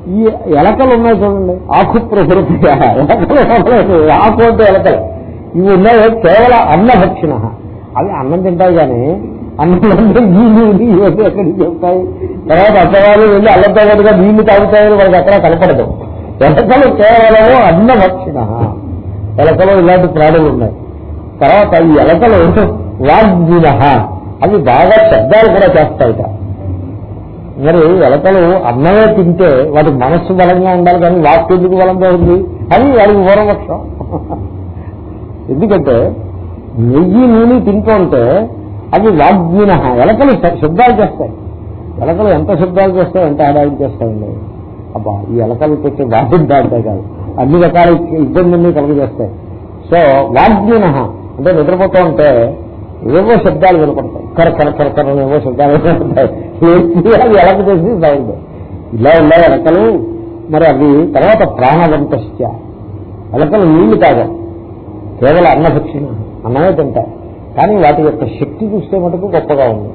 ఈ ఎలకలు ఉన్నాయి చూడండి. ఆకు ప్రకృతి. ఎలకలు ఆకు అంటే ఎలకలు. ఇవి ఉన్నాయి కేవలం అన్నభక్షిణ. అవి అన్నం తింటాయి కానీ అన్నం నీళ్ళు ఇవన్నీ ఎక్కడికి చెప్తాయి తర్వాత అత్తవాళ్ళు వెళ్ళి అల్లంతో పాటుగా నీళ్ళు తాగుతాయని వాళ్ళకి ఎక్కడ కనపడదు. ఎలకలు కేవలము అన్నభక్షిణ. ఎలకలు ఇలాంటి ప్రాణులు ఉన్నాయి. తర్వాత ఈ ఎలకలు వాగ్జిన అవి బాగా శబ్దాలు కూడా చేస్తాయిట. మరి ఎలకలు అన్నమే తింటే వాటి మనస్సు బలంగా ఉండాలి కానీ వాక్ ఎందుకు బలంగా ఉంది? అది వాడికి పూర్వపక్షం ఎందుకంటే నెయ్యి నూనె తింటూ ఉంటే అవి వాగ్మిన. ఎలకలు శబ్దాలు చేస్తాయి. ఎలకలు ఎంత శబ్దాలు చేస్తాయి ఎంత ఆదాయం చేస్తాయండి అబ్బా ఈ ఎలకలు పెట్టే వాటింటే దాడితే కాదు. అన్ని రకాల ఇబ్బందుల్ని కలుగజేస్తాయి. సో వాగ్మిన అంటే నిద్రపోతూ ఉంటే ఏవో శబ్దాలు వినపడతాయి. కర కర కర కర ఏవో శబ్దాలు వినపడతాయి. అది ఎలా చేసి సౌండ్ ఇలా ఉన్నాయి ఎలకలు మరి అవి తర్వాత ప్రాణవంతశ్చ. ఎలకలు నీళ్ళు కాదు కేవలం అన్నభక్షణ అన్నమే తింటాయి కానీ వాటి యొక్క శక్తి చూస్తే మటుకు గొప్పగా ఉంది.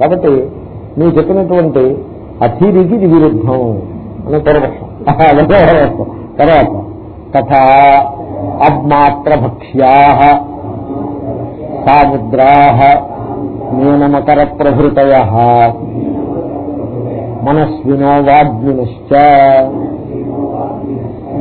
కాబట్టి నువ్వు చెప్పినటువంటి అథీరికి ఇది విరుద్ధం అనే పూర్వపక్షం పూర్వపక్షం. తర్వాత తథా అబ్మాత్రభక్ష్యా సాముద్రా మీనమకర ప్రభృతయ. మనస్వినో వాగ్నిశ్చ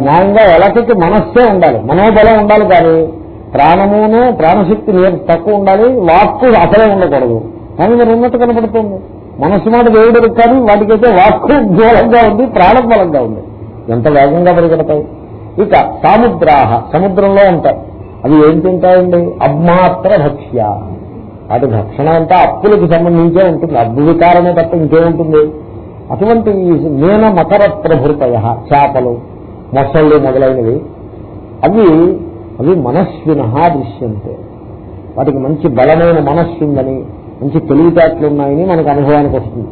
న్యాయంగా ఎలాకైతే మనస్సే ఉండాలి. మనోబలం ఉండాలి కానీ ప్రాణమును ప్రాణశక్తి నీరు తక్కువ ఉండాలి వాక్కు అసలే ఉండకూడదు. కానీ మరి ఉన్నట్టు కనపడుతుంది. మనస్సు మాట దేవుడు కానీ వాటికైతే వాక్కు ఘోరంగా ఉంది ప్రాణం బలంగా ఉంది. ఎంత వేగంగా పరిగెడతాయి. ఇక సాముద్రాహ సముద్రంలో ఉంటాయి అవి ఏం తింటాయండి? అబ్మాత్ర భక్ష్య. వాటి భక్షణ అంతా అప్పులకి సంబంధించే ఉంటుంది. అబ్బు వికారమే తప్ప ఇంకేముంటుంది? అటువంటి ఈ మీన మకర ప్రభృతయ చేపలు మొసళ్ళు మొదలైనవి. అవి అవి మనస్విన దృశ్యంతే. వాటికి మంచి బలమైన మనస్సు ఉందని మంచి తెలివితేటలు ఉన్నాయని మనకు అనుభవానికి వస్తుంది.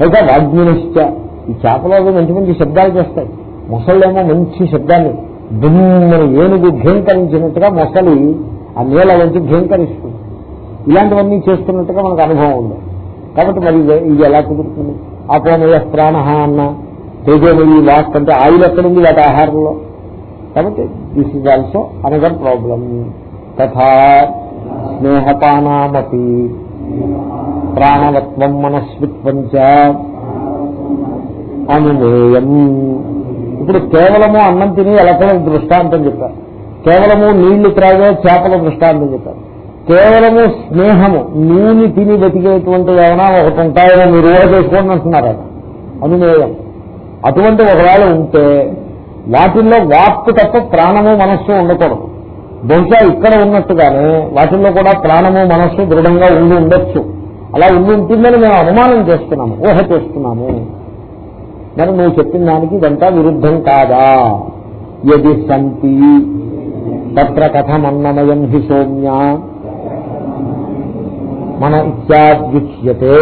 పైగా వాగ్మినిశ్చ ఈ చేపలు అవి మంచి మంచి శబ్దాలు చేస్తాయి. మొసళ్ళేమో మంచి శబ్దాన్ని దుమ్మని ఏనుగు ఘీంకరించినట్టుగా మొసలి ఆ నీళ్ళ వంటి ఘేంకరిస్తుంది. ఇలాంటివన్నీ చేస్తున్నట్టుగా మనకు అనుభవం ఉంది. కాబట్టి మరి ఇది- ఇది ఎలా కుదురుతుంది? అపోమయ ప్రాణ అన్న తేజోమయి వాక్ అంటే ఆయిల్ ఎక్కడుంది వాటి ఆహారంలో? కాబట్టి this is also another problem తథా స్నేహపానామపి ప్రాణవత్వం మనస్విత్వం అనుమేయం. ఇప్పుడు కేవలము అన్నం తిని ఎలకల దృష్టాంతం చెప్పారు. కేవలము నీళ్ళు త్రాగే చేపల దృష్టాంతం చెప్పారు. కేవలము స్నేహము నూనె తిని బతికేటువంటి ఏమైనా ఒకటి ఉంటాయో మీరు ఊహ చేసుకోండి అంటున్నారు అనుమేయం. అటువంటి ఒకవేళ ఉంటే వాటిల్లో వాక్కు తప్ప ప్రాణము మనస్సు ఉండకూడదు. బహుశా ఇక్కడ ఉన్నట్టుగానే వాటిల్లో కూడా ప్రాణము మనస్సు దృఢంగా ఉండి ఉండొచ్చు. అలా ఉండి ఉంటుందని మేము అనుమానం చేస్తున్నాము ఊహ చేస్తున్నాము. మరి నువ్వు చెప్పిన దానికి ఇదంతా విరుద్ధం కాదా? యది సంతి. తత్ర కథమన్నమయం హి సౌమ్య. మన ఇత్యాద్యుచ్యతే